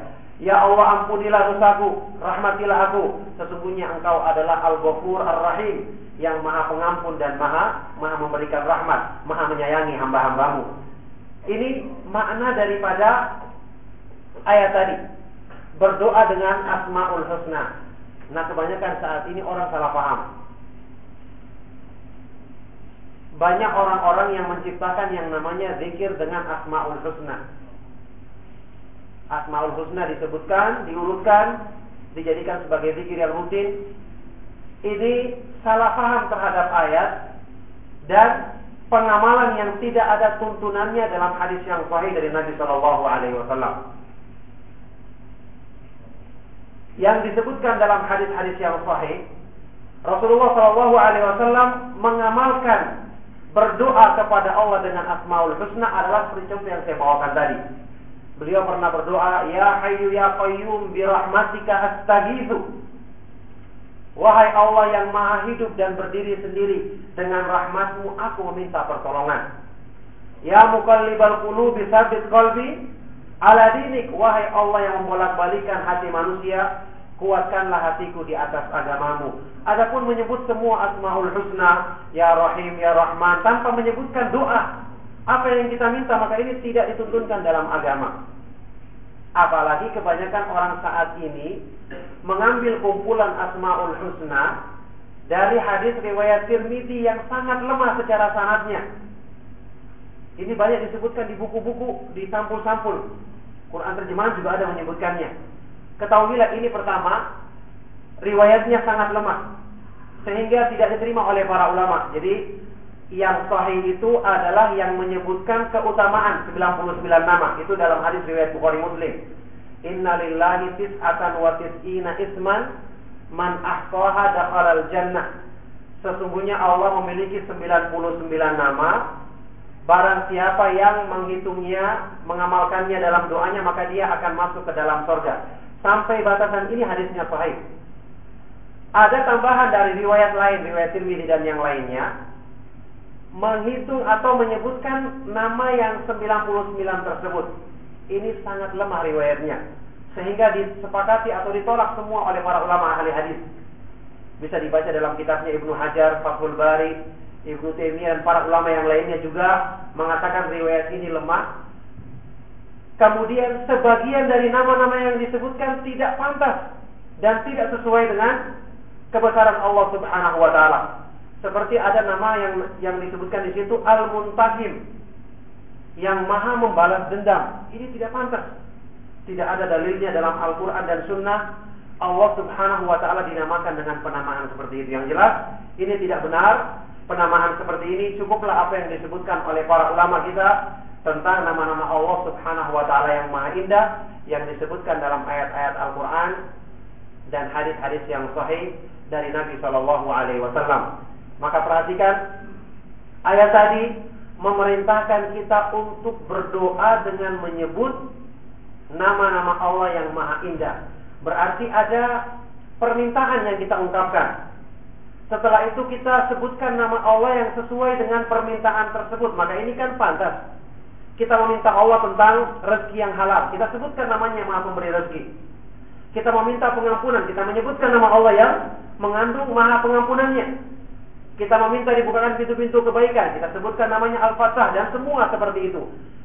Ya Allah ampunilah dosaku, rahmatilah aku. Sesungguhnya Engkau adalah Al-Ghafur Ar-Rahim yang Maha Pengampun dan Maha Maha memberikan rahmat, Maha menyayangi hamba-hambamu. Ini makna daripada ayat tadi. Berdoa dengan Asmaul Husna. Nah, kebanyakan saat ini orang salah paham. Banyak orang-orang yang menciptakan yang namanya zikir dengan Asmaul Husna Asmaul Husna disebutkan, diurutkan, dijadikan sebagai zikir yang rutin. Ini salah paham terhadap ayat dan pengamalan yang tidak ada tuntunannya dalam hadis yang sahih dari Nabi Shallallahu Alaihi Wasallam. Yang disebutkan dalam hadis-hadis yang sahih, Rasulullah Shallallahu Alaihi Wasallam mengamalkan berdoa kepada Allah dengan Asmaul Husna adalah contoh yang saya bawakan tadi. Beliau pernah berdoa, Ya Hayyu Ya Qayyum bi rahmatika astaghitsu. Wahai Allah yang maha hidup dan berdiri sendiri Dengan rahmatmu aku meminta pertolongan. Ya mukallibal qulubi sabit qalbi Ala dinik. Wahai Allah yang membolak-balikan hati manusia Kuatkanlah hatiku di atas agamamu. Adapun menyebut semua asmaul husna Ya Rahim, Ya Rahman Tanpa menyebutkan doa Apa yang kita minta maka ini tidak dituntunkan dalam agama Apalagi kebanyakan orang saat ini mengambil kumpulan Asmaul Husna dari hadis riwayat Tirmidzi yang sangat lemah secara sanadnya. Ini banyak disebutkan di buku-buku, di sampul-sampul. Quran terjemahan juga ada menyebutkannya. Ketahuilah ini pertama, riwayatnya sangat lemah. Sehingga tidak diterima oleh para ulama. Jadi yang sahih itu adalah yang menyebutkan keutamaan 99 nama. Itu dalam hadis riwayat Bukhari Muslim. Inna lillahi tis'atan wa tis'ina isman man ahsaha dakhalal jannah. Sesungguhnya Allah memiliki 99 nama. Barang siapa yang menghitungnya, mengamalkannya dalam doanya, maka dia akan masuk ke dalam surga. Sampai batasan ini hadisnya sahih. Ada tambahan dari riwayat lain, riwayat Tirmidzi dan yang lainnya menghitung atau menyebutkan nama yang 99 tersebut. Ini sangat lemah riwayatnya. Sehingga disepakati atau ditolak semua oleh para ulama ahli hadis. Bisa dibaca dalam kitabnya Ibnu Hajar, Fathul Bari, Ibnu Taimiyah dan para ulama yang lainnya juga mengatakan riwayat ini lemah. Kemudian sebagian dari nama-nama yang disebutkan tidak pantas dan tidak sesuai dengan kebesaran Allah Subhanahu wa taala. Seperti ada nama yang yang disebutkan di situ Al-Muntahim yang maha membalas dendam. Ini tidak pantas. Tidak ada dalilnya dalam Al-Quran dan Sunnah. Allah subhanahu wa ta'ala dinamakan dengan penamaan seperti itu. Yang jelas, ini tidak benar. Penamaan seperti ini cukuplah apa yang disebutkan oleh para ulama kita tentang nama-nama Allah subhanahu wa ta'ala yang maha indah. Yang disebutkan dalam ayat-ayat Al-Quran dan hadis-hadis yang sahih dari Nabi Shallallahu Alaihi Wasallam. Maka perhatikan ayat tadi memerintahkan kita untuk berdoa dengan menyebut nama-nama Allah yang maha indah. Berarti ada permintaan yang kita ungkapkan. Setelah itu kita sebutkan nama Allah yang sesuai dengan permintaan tersebut. Maka ini kan pantas. Kita meminta Allah tentang rezeki yang halal. Kita sebutkan namanya yang maha pemberi rezeki. Kita meminta pengampunan. Kita menyebutkan nama Allah yang mengandung maha pengampunannya. Kita meminta dibukakan pintu-pintu kebaikan. Kita sebutkan namanya Al-Fatah dan semua seperti itu.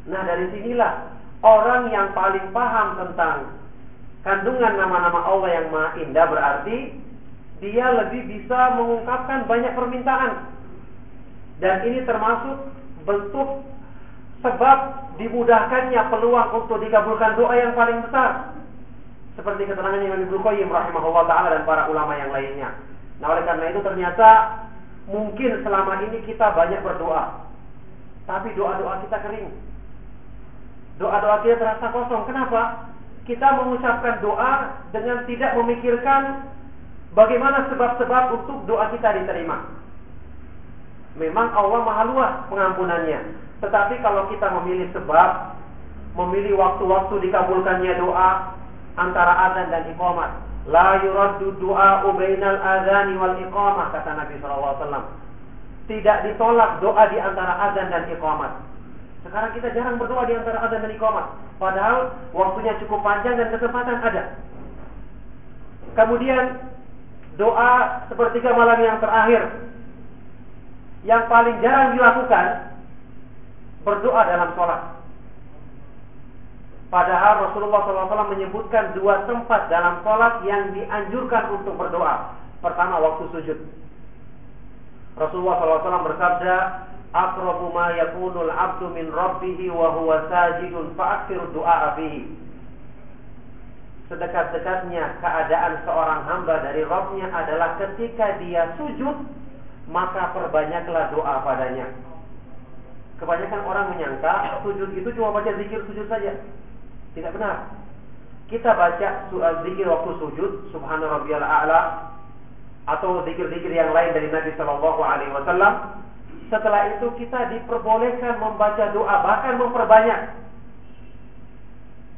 Nah dari sinilah orang yang paling paham tentang kandungan nama-nama Allah yang maha indah berarti dia lebih bisa mengungkapkan banyak permintaan. Dan ini termasuk bentuk sebab dimudahkannya peluang untuk dikabulkan doa yang paling besar. Seperti keterangan Imam Ibnu Qayyim rahimahullah taala dan para ulama yang lainnya. Nah, oleh karena itu ternyata Mungkin selama ini kita banyak berdoa, tapi doa-doa kita kering. Doa-doa kita terasa kosong. Kenapa? Kita mengucapkan doa dengan tidak memikirkan bagaimana sebab-sebab untuk doa kita diterima. Memang Allah maha luas pengampunannya. Tetapi kalau kita memilih sebab, memilih waktu-waktu dikabulkannya doa antara azan dan iqamat, La yuraddu du'a bainal adzani wal iqamah kata Nabi SAW. Tidak ditolak doa di antara azan dan iqamat. Sekarang kita jarang berdoa di antara azan dan iqamat. Padahal waktunya cukup panjang dan kesempatan ada. Kemudian doa sepertiga malam yang terakhir yang paling jarang dilakukan berdoa dalam sholat. Padahal Rasulullah SAW menyebutkan dua tempat dalam sholat yang dianjurkan untuk berdoa. Pertama waktu sujud. Rasulullah SAW bersabda, "Aqrabu ma yakunul 'abdu min rabbih wa huwa sajidun du'a fihi." Sedekat-dekatnya keadaan seorang hamba dari Rabbnya adalah ketika dia sujud, maka perbanyaklah doa padanya. Kebanyakan orang menyangka sujud itu cuma baca zikir sujud saja. Tidak benar. Kita baca zikir waktu sujud, Subhana rabbiyal a'la atau zikir-zikir yang lain dari Nabi Shallallahu alaihi wasallam. Setelah itu kita diperbolehkan membaca doa bahkan memperbanyak.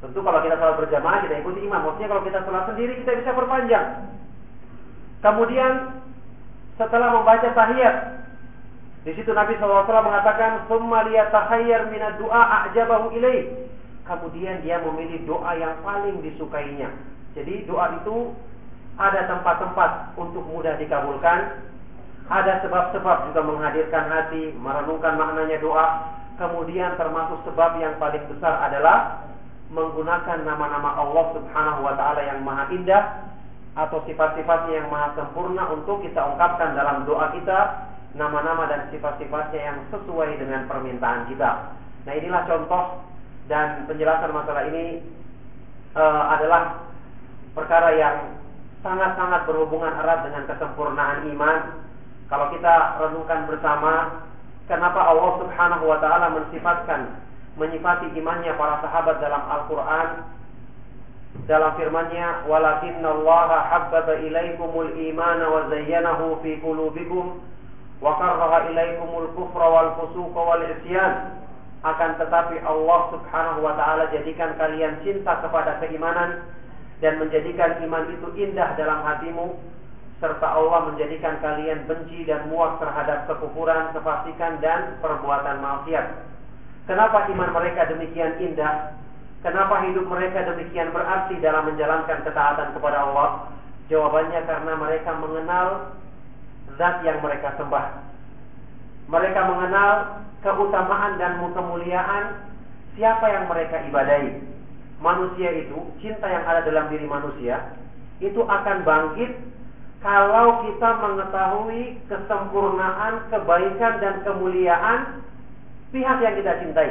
Tentu kalau kita salat berjamaah kita ikuti imam. Maksudnya kalau kita salat sendiri kita bisa perpanjang. Kemudian setelah membaca tahiyat di situ Nabi SAW mengatakan, "Tsumma liyatahayyar minad du'a a'jabahu ilaih." Kemudian dia memilih doa yang paling disukainya. Jadi doa itu ada tempat-tempat untuk mudah dikabulkan, ada sebab-sebab juga menghadirkan hati, merenungkan maknanya doa. Kemudian termasuk sebab yang paling besar adalah menggunakan nama-nama Allah Subhanahu wa taala yang maha indah atau sifat-sifatnya yang maha sempurna untuk kita ungkapkan dalam doa kita nama-nama dan sifat-sifatnya yang sesuai dengan permintaan kita. Nah inilah contoh dan penjelasan masalah ini uh, adalah perkara yang sangat-sangat berhubungan erat dengan kesempurnaan iman. Kalau kita renungkan bersama, kenapa Allah Subhanahu wa taala mensifatkan menyifati imannya para sahabat dalam Al-Qur'an dalam firman-Nya walakinnallaha habbaba ilaikumul imana wa zayyanahu fi qulubikum wa karraha ilaikumul kufra wal fusuq wal isyan akan tetapi Allah Subhanahu wa taala jadikan kalian cinta kepada keimanan dan menjadikan iman itu indah dalam hatimu serta Allah menjadikan kalian benci dan muak terhadap kekufuran, kefasikan dan perbuatan maksiat. Kenapa iman mereka demikian indah? Kenapa hidup mereka demikian berarti dalam menjalankan ketaatan kepada Allah? Jawabannya karena mereka mengenal zat yang mereka sembah. Mereka mengenal keutamaan dan kemuliaan siapa yang mereka ibadahi. Manusia itu, cinta yang ada dalam diri manusia, itu akan bangkit kalau kita mengetahui kesempurnaan, kebaikan dan kemuliaan pihak yang kita cintai.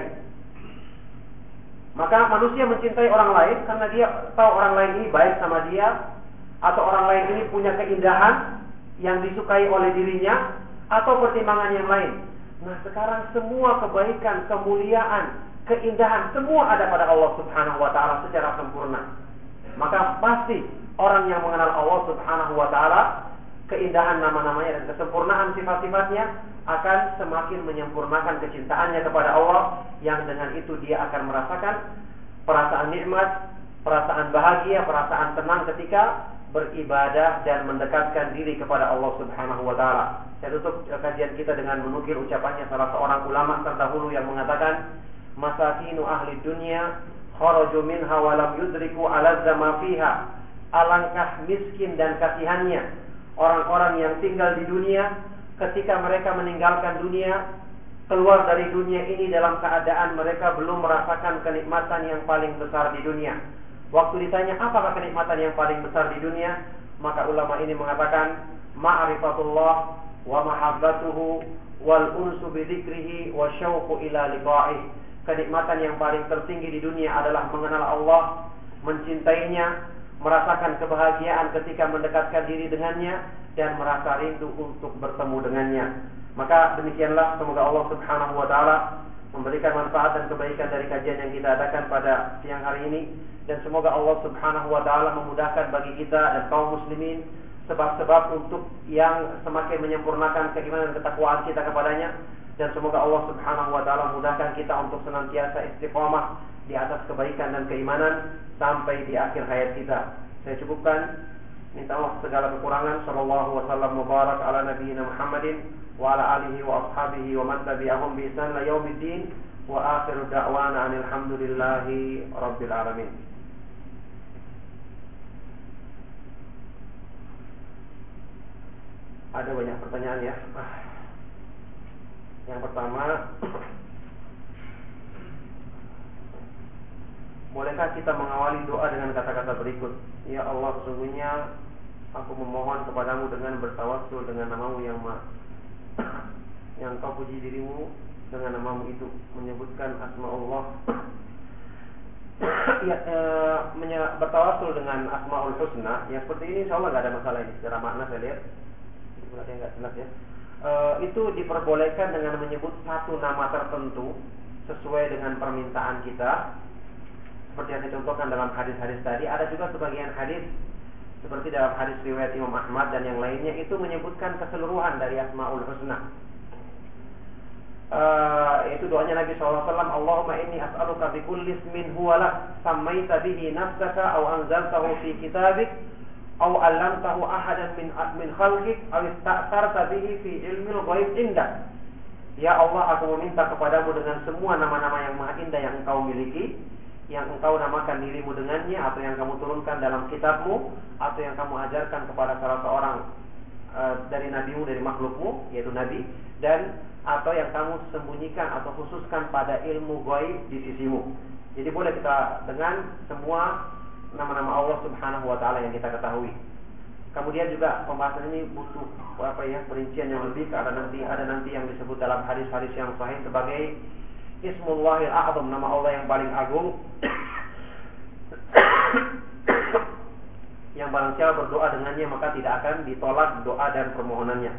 Maka manusia mencintai orang lain karena dia tahu orang lain ini baik sama dia atau orang lain ini punya keindahan yang disukai oleh dirinya atau pertimbangan yang lain. Nah, sekarang semua kebaikan, kemuliaan, keindahan semua ada pada Allah Subhanahu wa taala secara sempurna. Maka pasti orang yang mengenal Allah Subhanahu wa taala, keindahan nama-namanya dan kesempurnaan sifat-sifatnya akan semakin menyempurnakan kecintaannya kepada Allah yang dengan itu dia akan merasakan perasaan nikmat, perasaan bahagia, perasaan tenang ketika beribadah dan mendekatkan diri kepada Allah Subhanahu wa taala. Saya tutup kajian kita dengan menukil ucapannya salah seorang ulama terdahulu yang mengatakan, "Masakinu ahli dunia kharaju minha wa lam yudriku alazza fiha." Alangkah miskin dan kasihannya orang-orang yang tinggal di dunia ketika mereka meninggalkan dunia keluar dari dunia ini dalam keadaan mereka belum merasakan kenikmatan yang paling besar di dunia Waktu ditanya apakah kenikmatan yang paling besar di dunia, maka ulama ini mengatakan ma'rifatullah wa mahabbatuhu wal unsu bi dzikrihi wa syauqu ila liqa'ih. Kenikmatan yang paling tertinggi di dunia adalah mengenal Allah, mencintainya, merasakan kebahagiaan ketika mendekatkan diri dengannya dan merasa rindu untuk bertemu dengannya. Maka demikianlah semoga Allah Subhanahu wa taala memberikan manfaat dan kebaikan dari kajian yang kita adakan pada siang hari ini. Dan semoga Allah Subhanahu wa taala memudahkan bagi kita dan kaum muslimin sebab-sebab untuk yang semakin menyempurnakan keimanan dan ketakwaan kita kepadanya. Dan semoga Allah Subhanahu wa taala mudahkan kita untuk senantiasa istiqomah di atas kebaikan dan keimanan sampai di akhir hayat kita. Saya cukupkan minta maaf segala kekurangan sallallahu wasallam mubarak ala nabiyina Muhammadin wa ala alihi wa ashabihi wa man tabi'ahum bi ihsan la yaumiddin wa akhiru da'wana alhamdulillahi rabbil alamin. Ada banyak pertanyaan ya. Yang pertama, bolehkah kita mengawali doa dengan kata-kata berikut? Ya Allah, sesungguhnya aku memohon kepadamu dengan bertawassul dengan namamu yang ma yang kau puji dirimu dengan namamu itu. Menyebutkan asma Allah ya, e, bertawasul dengan asmaul husna. Yang seperti ini insya Allah gak ada masalah ini. Secara makna saya lihat. Ada nggak jelas ya. e, itu diperbolehkan dengan menyebut satu nama tertentu sesuai dengan permintaan kita seperti yang dicontohkan dalam hadis-hadis tadi ada juga sebagian hadis seperti dalam hadis riwayat Imam Ahmad dan yang lainnya itu menyebutkan keseluruhan dari Asmaul Husna. Uh, itu doanya Nabi SAW Allahumma inni as'aluka bi kulli ismin huwa lak sammaita bihi nafsaka aw anzaltahu fi kitabik aw 'allamtahu ahadan min min khalqik aw ista'sarta bihi fi ilmil ghaib indak Ya Allah aku meminta kepadamu dengan semua nama-nama yang maha indah yang engkau miliki yang engkau namakan dirimu dengannya atau yang kamu turunkan dalam kitabmu atau yang kamu ajarkan kepada salah seorang uh, dari nabimu dari makhlukmu yaitu nabi dan atau yang kamu sembunyikan atau khususkan pada ilmu gaib di sisimu. Jadi boleh kita dengan semua nama-nama Allah Subhanahu wa taala yang kita ketahui. Kemudian juga pembahasan ini butuh apa ya perincian yang lebih karena nanti ada nanti yang disebut dalam hadis-hadis yang sahih sebagai Ismullahil A'zam nama Allah yang paling agung yang barang siapa berdoa dengannya maka tidak akan ditolak doa dan permohonannya.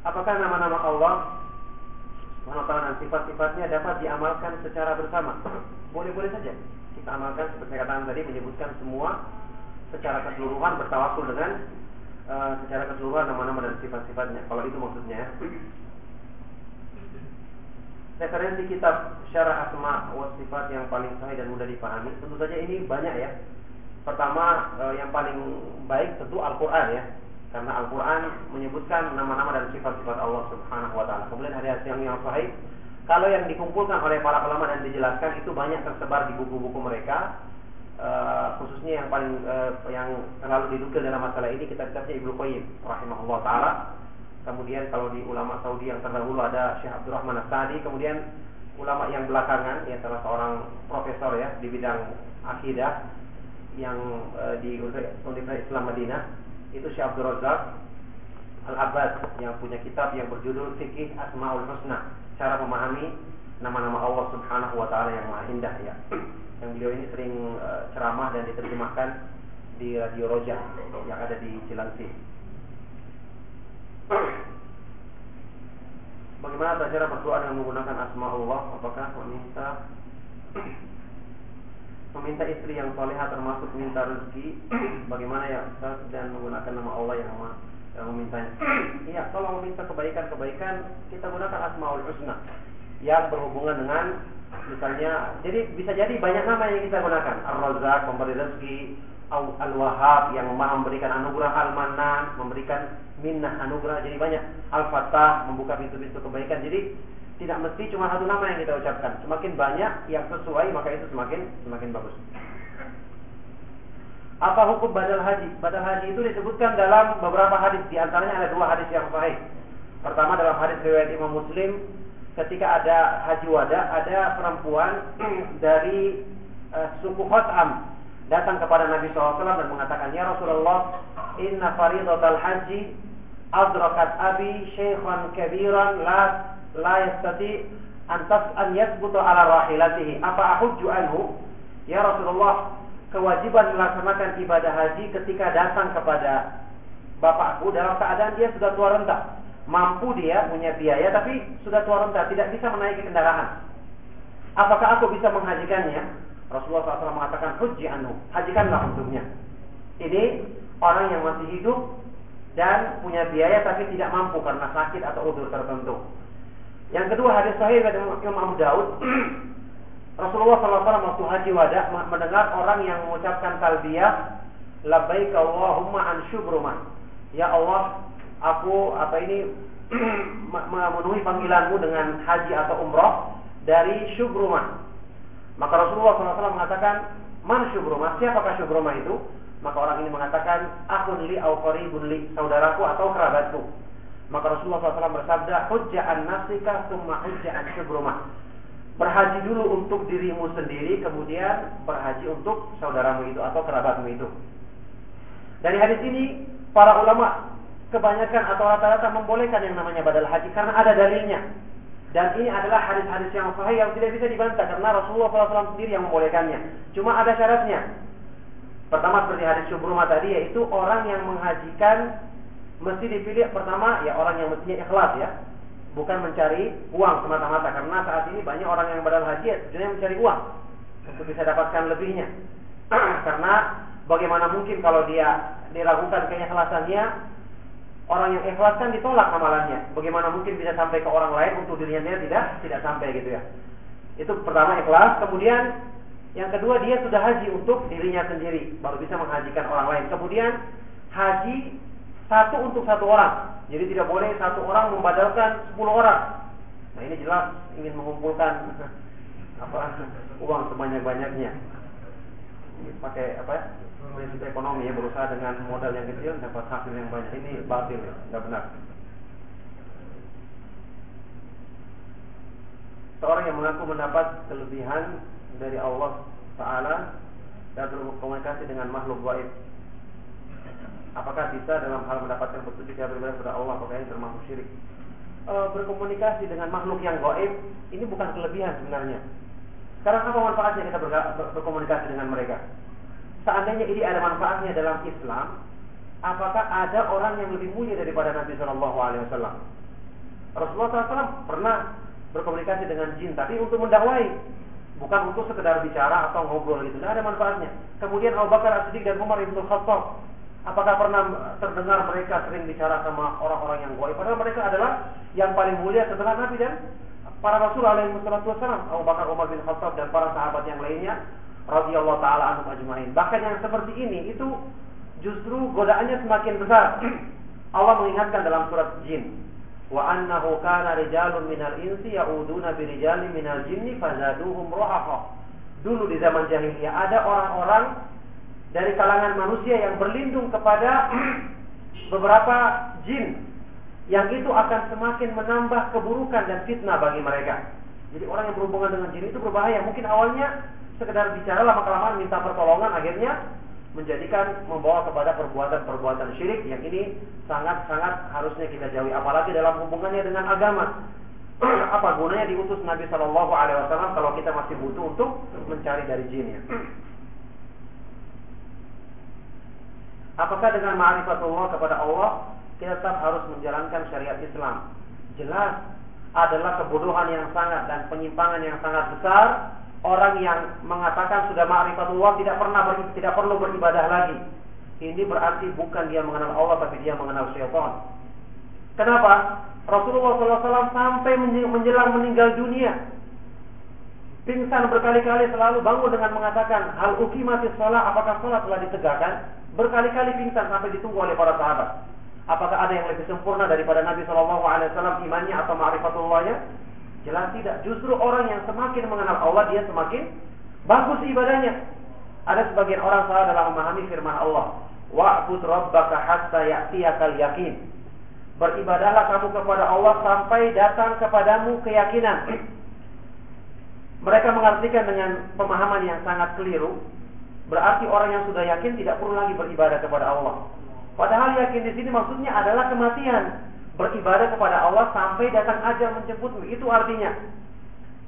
Apakah nama-nama Allah SWT dan sifat-sifatnya dapat diamalkan secara bersama? Boleh-boleh saja. Kita amalkan seperti kata tadi menyebutkan semua secara keseluruhan bertawasul dengan uh, secara keseluruhan nama-nama dan sifat-sifatnya. Kalau itu maksudnya. Referensi kitab Syarah Asma wa Sifat yang paling sahih dan mudah dipahami, tentu saja ini banyak ya. Pertama, uh, yang paling baik tentu Al-Qur'an ya. Karena Al-Quran menyebutkan nama-nama dan sifat-sifat Allah Subhanahu Wa Taala. Kemudian ada yang yang sahih. Kalau yang dikumpulkan oleh para ulama dan dijelaskan itu banyak tersebar di buku-buku mereka Uh, khususnya yang paling uh, yang terlalu didukil dalam masalah ini kita kitabnya Ibnu Qayyim rahimahullah taala. Kemudian kalau di ulama Saudi yang terdahulu ada Syekh Abdurrahman As-Sadi, kemudian ulama yang belakangan ya salah seorang profesor ya di bidang akidah yang uh, di Universitas Islam Madinah itu Syekh Abdul Razak Al-Abbad yang punya kitab yang berjudul Fikih Asmaul Husna, cara memahami nama-nama Allah Subhanahu wa taala yang maha indah ya yang beliau ini sering uh, ceramah dan diterjemahkan di Radio Roja yang ada di Cilangsi. Bagaimana cara berdoa dengan menggunakan asma Allah? Apakah meminta meminta istri yang soleha termasuk minta rezeki? Bagaimana ya Ustaz dan menggunakan nama Allah yang yang memintanya? Iya, kalau meminta kebaikan-kebaikan kita gunakan asmaul husna yang berhubungan dengan Misalnya, jadi bisa jadi banyak nama yang kita gunakan. Ar-Razzaq memberi rezeki, Al-Wahhab yang maha memberikan anugerah, Al-Manan memberikan minnah anugerah. Jadi banyak. Al-Fatah membuka pintu-pintu kebaikan. Jadi tidak mesti cuma satu nama yang kita ucapkan. Semakin banyak yang sesuai maka itu semakin semakin bagus. Apa hukum badal haji? Badal haji itu disebutkan dalam beberapa hadis. Di antaranya ada dua hadis yang sahih. Pertama dalam hadis riwayat Imam Muslim ketika ada haji wada ada perempuan dari uh, suku Khosam datang kepada Nabi SAW dan mengatakan ya Rasulullah inna faridatal haji adrakat abi syekhan kabiran la la yastati an tas an yasbutu ala rahilatihi. Apa ahujju anhu? Ya Rasulullah kewajiban melaksanakan ibadah haji ketika datang kepada bapakku dalam keadaan dia sudah tua renta mampu dia punya biaya tapi sudah tua renta tidak bisa menaiki kendaraan. Apakah aku bisa menghajikannya? Rasulullah SAW mengatakan huji anu, hajikanlah untuknya. Ini orang yang masih hidup dan punya biaya tapi tidak mampu karena sakit atau udur tertentu. Yang kedua hadis sahih dari Imam Daud Rasulullah SAW waktu haji wada mendengar orang yang mengucapkan talbiyah labbaik Allahumma an. Ya Allah, aku apa ini memenuhi panggilanmu dengan haji atau umroh dari Syubrumah. Maka Rasulullah SAW mengatakan, Man Syubrumah? Siapakah Syubrumah itu? Maka orang ini mengatakan, Akun li au qaribun li, saudaraku atau kerabatku. Maka Rasulullah SAW bersabda, Hujja'an nafsika summa hujja'an Syubrumah. Berhaji dulu untuk dirimu sendiri, kemudian berhaji untuk saudaramu itu atau kerabatmu itu. Dari hadis ini, para ulama kebanyakan atau rata-rata membolehkan yang namanya badal haji karena ada dalilnya. Dan ini adalah hadis-hadis yang sahih yang tidak bisa dibantah karena Rasulullah SAW sendiri yang membolehkannya. Cuma ada syaratnya. Pertama seperti hadis Syubrumah tadi yaitu orang yang menghajikan mesti dipilih pertama ya orang yang mestinya ikhlas ya. Bukan mencari uang semata-mata karena saat ini banyak orang yang badal haji ya, tujuannya mencari uang untuk bisa dapatkan lebihnya. karena bagaimana mungkin kalau dia diragukan keikhlasannya orang yang ikhlas kan ditolak amalannya. Bagaimana mungkin bisa sampai ke orang lain untuk dirinya dia tidak tidak sampai gitu ya. Itu pertama ikhlas, kemudian yang kedua dia sudah haji untuk dirinya sendiri, baru bisa menghajikan orang lain. Kemudian haji satu untuk satu orang. Jadi tidak boleh satu orang membadalkan sepuluh orang. Nah ini jelas ingin mengumpulkan apa uang sebanyak-banyaknya. Pakai apa ya? Prinsip ekonomi ya berusaha dengan modal yang kecil dapat hasil yang banyak ini batil ya, benar. Seorang yang mengaku mendapat kelebihan dari Allah Taala dan berkomunikasi dengan makhluk gaib. Apakah bisa dalam hal mendapatkan petunjuk yang berbeda kepada Allah? Apakah ini termasuk syirik? E, berkomunikasi dengan makhluk yang gaib ini bukan kelebihan sebenarnya. Sekarang apa manfaatnya kita berkomunikasi dengan mereka? Seandainya ini ada manfaatnya dalam Islam, apakah ada orang yang lebih mulia daripada Nabi Shallallahu Alaihi Wasallam? Rasulullah SAW pernah berkomunikasi dengan jin, tapi untuk mendakwai, bukan untuk sekedar bicara atau ngobrol gitu. Tidak ada manfaatnya. Kemudian Abu Bakar As-Siddiq dan Umar bin Khattab, apakah pernah terdengar mereka sering bicara sama orang-orang yang gaib? Padahal mereka adalah yang paling mulia setelah Nabi dan para Rasul alaihi wasallam. Abu Bakar, Umar bin Khattab dan para sahabat yang lainnya radhiyallahu taala anhum ajmain. Bahkan yang seperti ini itu justru godaannya semakin besar. Allah mengingatkan dalam surat Jin, wa annahu kana rijalun minal insi yauduna bi rijalin minal jinni fazaduhum rahaqa. Dulu di zaman jahiliyah ada orang-orang dari kalangan manusia yang berlindung kepada beberapa jin yang itu akan semakin menambah keburukan dan fitnah bagi mereka. Jadi orang yang berhubungan dengan jin itu berbahaya. Mungkin awalnya sekedar bicara lama kelamaan minta pertolongan akhirnya menjadikan membawa kepada perbuatan-perbuatan syirik yang ini sangat-sangat harusnya kita jauhi. Apalagi dalam hubungannya dengan agama. Apa gunanya diutus Nabi Shallallahu Alaihi Wasallam kalau kita masih butuh untuk mencari dari jinnya? Apakah dengan ma'rifatullah kepada Allah kita tetap harus menjalankan syariat Islam? Jelas adalah kebodohan yang sangat dan penyimpangan yang sangat besar orang yang mengatakan sudah ma'rifatullah tidak pernah ber, tidak perlu beribadah lagi. Ini berarti bukan dia mengenal Allah tapi dia mengenal syaitan. Kenapa? Rasulullah SAW sampai menjelang meninggal dunia pingsan berkali-kali selalu bangun dengan mengatakan hal ukimati sholat apakah sholat telah ditegakkan berkali-kali pingsan sampai ditunggu oleh para sahabat apakah ada yang lebih sempurna daripada Nabi SAW imannya atau ma'rifatullahnya Jelas tidak. Justru orang yang semakin mengenal Allah dia semakin bagus ibadahnya. Ada sebagian orang salah dalam memahami firman Allah. Wa'bud rabbaka hatta ya'tiyakal yakin. Beribadahlah kamu kepada Allah sampai datang kepadamu keyakinan. Mereka mengartikan dengan pemahaman yang sangat keliru. Berarti orang yang sudah yakin tidak perlu lagi beribadah kepada Allah. Padahal yakin di sini maksudnya adalah kematian beribadah kepada Allah sampai datang ajal menjemputmu. Itu artinya.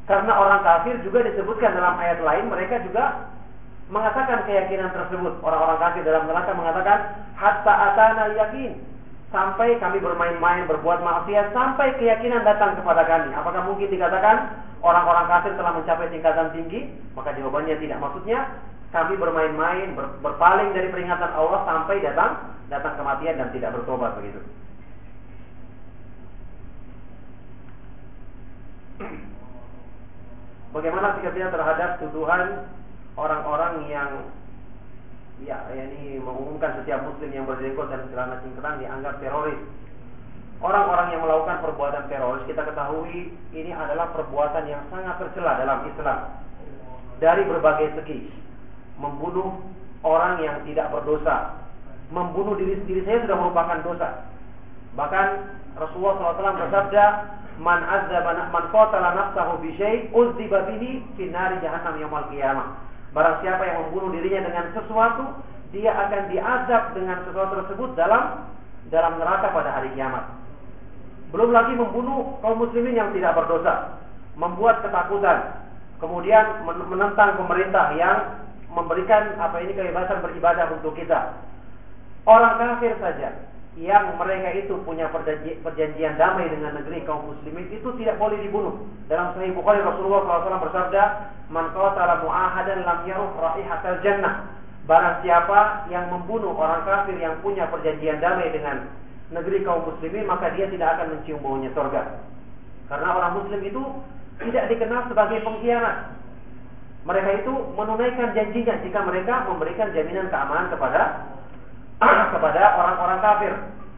Karena orang kafir juga disebutkan dalam ayat lain, mereka juga mengatakan keyakinan tersebut. Orang-orang kafir dalam neraka mengatakan, hatta atana yakin. Sampai kami bermain-main, berbuat maksiat, sampai keyakinan datang kepada kami. Apakah mungkin dikatakan orang-orang kafir telah mencapai tingkatan tinggi? Maka jawabannya tidak. Maksudnya, kami bermain-main, berpaling dari peringatan Allah sampai datang datang kematian dan tidak bertobat begitu. Bagaimana sikapnya terhadap tuduhan orang-orang yang ya ini mengumumkan setiap muslim yang berdekor dan celana cingkrang dianggap teroris. Orang-orang yang melakukan perbuatan teroris kita ketahui ini adalah perbuatan yang sangat tercela dalam Islam dari berbagai segi. Membunuh orang yang tidak berdosa, membunuh diri sendiri saya sudah merupakan dosa. Bahkan Rasulullah SAW bersabda, man azzaba man qatala nafsahu bi syai' uzziba bihi fi nari jahannam yaumil qiyamah. Barang siapa yang membunuh dirinya dengan sesuatu, dia akan diazab dengan sesuatu tersebut dalam dalam neraka pada hari kiamat. Belum lagi membunuh kaum muslimin yang tidak berdosa, membuat ketakutan, kemudian menentang pemerintah yang memberikan apa ini kebebasan beribadah untuk kita. Orang kafir saja yang mereka itu punya perjanjian damai dengan negeri kaum muslimin itu tidak boleh dibunuh. Dalam Sahih Bukhari Rasulullah SAW bersabda, "Man qatala mu'ahadan lam yaruh raihatal jannah." Barang siapa yang membunuh orang kafir yang punya perjanjian damai dengan negeri kaum muslimin maka dia tidak akan mencium baunya surga. Karena orang muslim itu tidak dikenal sebagai pengkhianat. Mereka itu menunaikan janjinya jika mereka memberikan jaminan keamanan kepada kepada orang-orang kafir.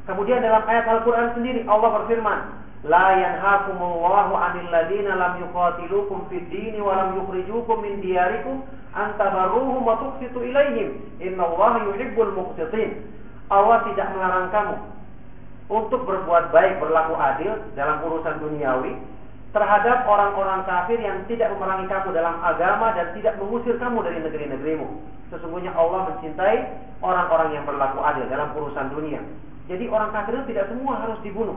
Kemudian dalam ayat Al-Qur'an sendiri Allah berfirman, "La yanhaakumullahu 'anil ladzina lam yuqatilukum fid dini wa lam yukhrijukum min diyarikum an tabarruhum wa tuqsitu ilaihim. Innallaha yuhibbul muqsitin." Allah tidak melarang kamu untuk berbuat baik, berlaku adil dalam urusan duniawi terhadap orang-orang kafir yang tidak memerangi kamu dalam agama dan tidak mengusir kamu dari negeri-negerimu. Sesungguhnya Allah mencintai orang-orang yang berlaku adil dalam urusan dunia. Jadi orang kafir tidak semua harus dibunuh.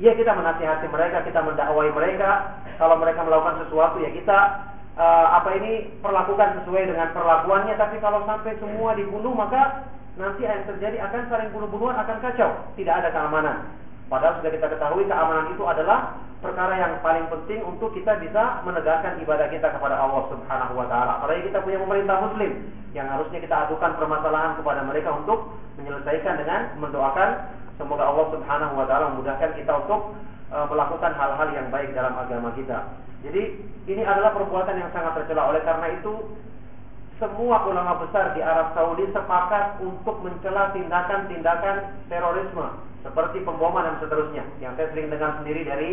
Ya kita menasihati mereka, kita mendakwai mereka. Kalau mereka melakukan sesuatu ya kita uh, apa ini perlakukan sesuai dengan perlakuannya. Tapi kalau sampai semua dibunuh maka nanti yang terjadi akan saling bunuh-bunuhan akan kacau, tidak ada keamanan. Padahal sudah kita ketahui keamanan itu adalah perkara yang paling penting untuk kita bisa menegakkan ibadah kita kepada Allah Subhanahu wa taala. Apalagi kita punya pemerintah muslim yang harusnya kita adukan permasalahan kepada mereka untuk menyelesaikan dengan mendoakan semoga Allah Subhanahu wa taala memudahkan kita untuk e, melakukan hal-hal yang baik dalam agama kita. Jadi ini adalah perbuatan yang sangat tercela. Oleh karena itu semua ulama besar di Arab Saudi sepakat untuk mencela tindakan-tindakan terorisme seperti pemboman dan seterusnya. Yang saya sering dengar sendiri dari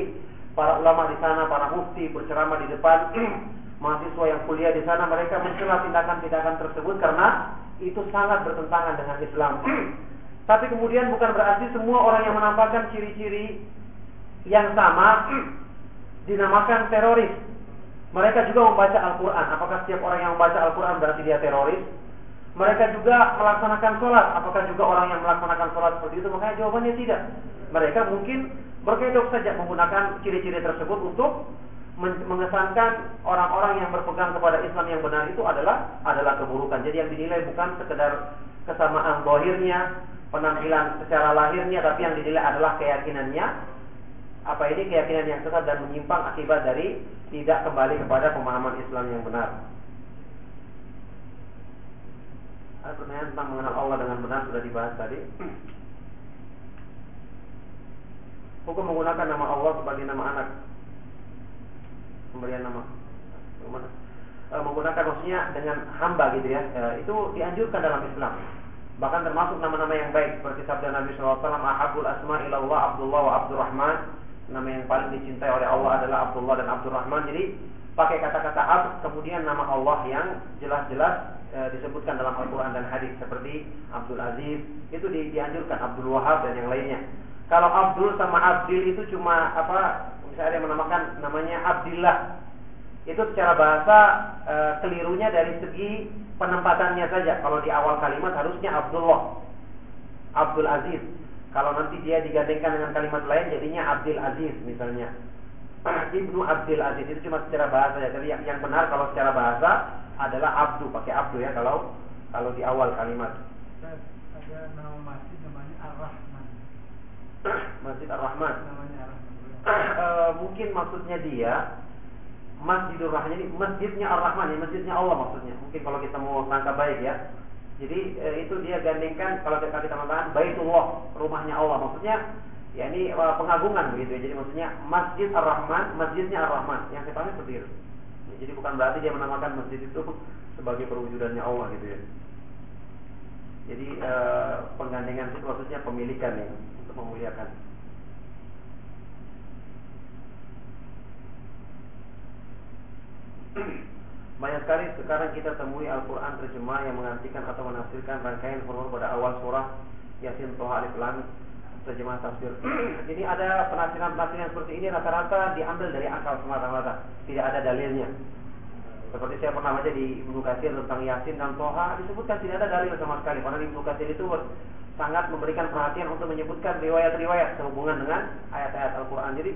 para ulama di sana, para mufti berceramah di depan mahasiswa yang kuliah di sana, mereka mencela tindakan-tindakan tersebut karena itu sangat bertentangan dengan Islam. Tapi kemudian bukan berarti semua orang yang menampakkan ciri-ciri yang sama dinamakan teroris. Mereka juga membaca Al-Quran. Apakah setiap orang yang membaca Al-Quran berarti dia teroris? Mereka juga melaksanakan sholat. Apakah juga orang yang melaksanakan sholat seperti itu? Makanya jawabannya tidak. Mereka mungkin berkedok saja menggunakan ciri-ciri tersebut untuk mengesankan orang-orang yang berpegang kepada Islam yang benar itu adalah adalah keburukan. Jadi yang dinilai bukan sekedar kesamaan bohirnya, penampilan secara lahirnya, tapi yang dinilai adalah keyakinannya, apa ini keyakinan yang sesat dan menyimpang akibat dari tidak kembali kepada pemahaman Islam yang benar. Ada pertanyaan tentang mengenal Allah dengan benar sudah dibahas tadi. Hukum menggunakan nama Allah sebagai nama anak. Pemberian nama. E, menggunakan maksudnya dengan hamba gitu ya. E, itu dianjurkan dalam Islam. Bahkan termasuk nama-nama yang baik seperti sabda Nabi SAW, Ahabul asma ilallah Abdullah wa Abdurrahman nama yang paling dicintai oleh Allah adalah Abdullah dan Abdurrahman. Jadi pakai kata-kata Ab kemudian nama Allah yang jelas-jelas e, disebutkan dalam Al-Qur'an dan hadis seperti Abdul Aziz itu di, dianjurkan Abdul Wahab dan yang lainnya. Kalau Abdul sama Abdil itu cuma apa misalnya ada menamakan namanya Abdillah. Itu secara bahasa e, kelirunya dari segi penempatannya saja. Kalau di awal kalimat harusnya Abdullah. Abdul Aziz. Kalau nanti dia digandengkan dengan kalimat lain jadinya Abdul Aziz misalnya. Ibnu Abdul Aziz itu cuma secara bahasa ya. Jadi yang, yang benar kalau secara bahasa adalah Abdu, pakai Abdu ya kalau kalau di awal kalimat. Ada nama masjid namanya Ar-Rahman. Masjid Ar-Rahman. Namanya Ar-Rahman. uh, mungkin maksudnya dia Masjidul Rahman ini masjidnya Ar-Rahman ya, masjidnya Allah maksudnya. Mungkin kalau kita mau tangkap baik ya. Jadi e, itu dia gandengkan kalau kita kita mengatakan Baitullah, rumahnya Allah. Maksudnya ya ini e, pengagungan begitu ya. Jadi maksudnya Masjid Ar-Rahman, masjidnya Ar-Rahman. Yang pahami seperti itu. Ya, jadi bukan berarti dia menamakan masjid itu sebagai perwujudannya Allah gitu ya. Jadi e, penggandengan itu maksudnya pemilikan ya untuk memuliakan. Banyak sekali sekarang kita temui Al-Quran terjemah yang mengartikan atau menafsirkan rangkaian huruf pada awal surah Yasin Toha Alif Lam terjemah tafsir. Jadi ada penafsiran-penafsiran seperti ini rata-rata diambil dari akal semata-mata, tidak ada dalilnya. Seperti saya pernah baca di Ibnu Katsir tentang Yasin dan Toha disebutkan tidak ada dalil sama sekali. Karena Ibnu Katsir itu sangat memberikan perhatian untuk menyebutkan riwayat-riwayat sehubungan dengan ayat-ayat Al-Quran. Jadi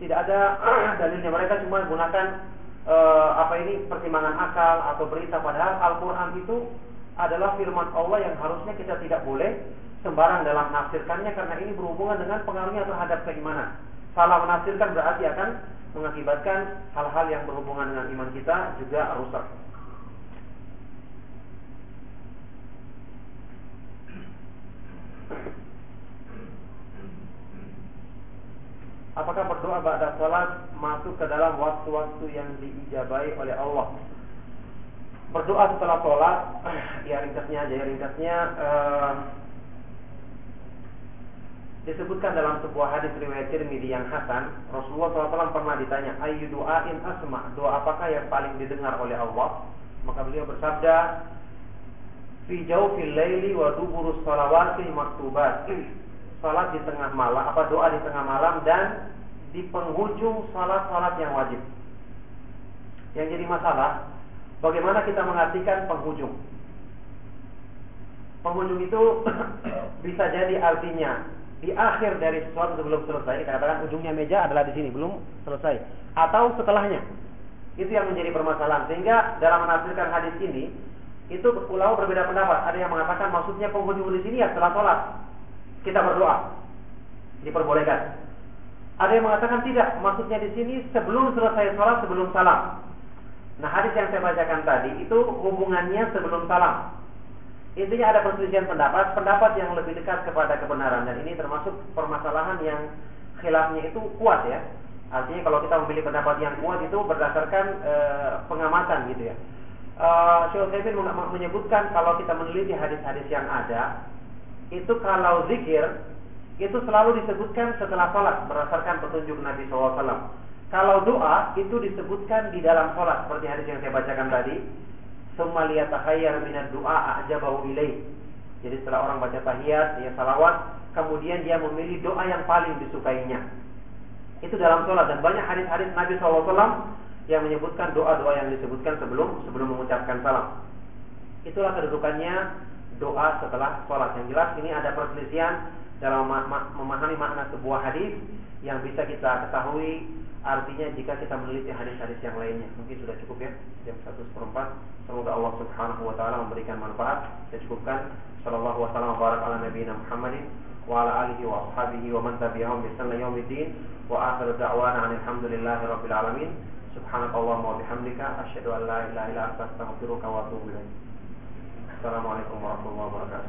tidak ada dalilnya. Mereka cuma gunakan uh, apa ini pertimbangan akal atau berita. Padahal Al-Quran itu adalah firman Allah yang harusnya kita tidak boleh sembarang dalam menafsirkannya karena ini berhubungan dengan pengaruhnya terhadap keimanan. Salah menafsirkan berarti akan mengakibatkan hal-hal yang berhubungan dengan iman kita juga rusak. Apakah berdoa pada sholat masuk ke dalam waktu-waktu yang diijabai oleh Allah? Berdoa setelah sholat, ya ringkasnya aja ya ringkasnya. Uh, disebutkan dalam sebuah hadis riwayat Tirmidzi yang hasan, Rasulullah SAW pernah ditanya, "Ayu doain asma?" Doa apakah yang paling didengar oleh Allah? Maka beliau bersabda, "Fi jawfil laili wa duburus salawati maktubat." Salat di tengah malam, apa doa di tengah malam dan di penghujung salat-salat yang wajib. Yang jadi masalah, bagaimana kita mengartikan penghujung? Penghujung itu bisa jadi artinya di akhir dari sesuatu sebelum selesai kita katakan ujungnya meja adalah di sini belum selesai. Atau setelahnya. Itu yang menjadi permasalahan. Sehingga dalam menafsirkan hadis ini itu ulama berbeda pendapat. Ada yang mengatakan maksudnya penghujung di sini ya setelah sholat. Kita berdoa. Diperbolehkan. Ada yang mengatakan tidak. Maksudnya di sini sebelum selesai sholat sebelum salam. Nah hadis yang saya bacakan tadi itu hubungannya sebelum salam Intinya ada perselisihan pendapat, pendapat yang lebih dekat kepada kebenaran dan ini termasuk permasalahan yang khilafnya itu kuat ya. Artinya kalau kita memilih pendapat yang kuat itu berdasarkan e, pengamatan gitu ya. E, Syekh menyebutkan kalau kita meneliti hadis-hadis yang ada, itu kalau zikir itu selalu disebutkan setelah sholat berdasarkan petunjuk Nabi SAW. Kalau doa itu disebutkan di dalam sholat seperti hadis yang saya bacakan tadi Summa liyatahayyar minad du'a a'jabahu ilaih. Jadi setelah orang baca tahiyat, dia salawat, kemudian dia memilih doa yang paling disukainya. Itu dalam sholat dan banyak hadis-hadis Nabi SAW yang menyebutkan doa-doa yang disebutkan sebelum sebelum mengucapkan salam. Itulah kedudukannya doa setelah sholat. Yang jelas ini ada perselisihan dalam memahami makna sebuah hadis yang bisa kita ketahui artinya jika kita meneliti hadis-hadis yang lainnya. Mungkin sudah cukup ya jam satu seperempat. Semoga Allah Subhanahu wa taala memberikan manfaat. Saya cukupkan. Sallallahu wasallam barak ala nabiyina Muhammadin wa ala alihi wa ashabihi wa man tabi'ahum bi ihsan yaumiddin wa akhir da'wana alhamdulillahi rabbil alamin. Subhanakallahumma wa bihamdika asyhadu an la ilaha illa anta astaghfiruka wa atubu ilaik. Assalamualaikum warahmatullahi wabarakatuh.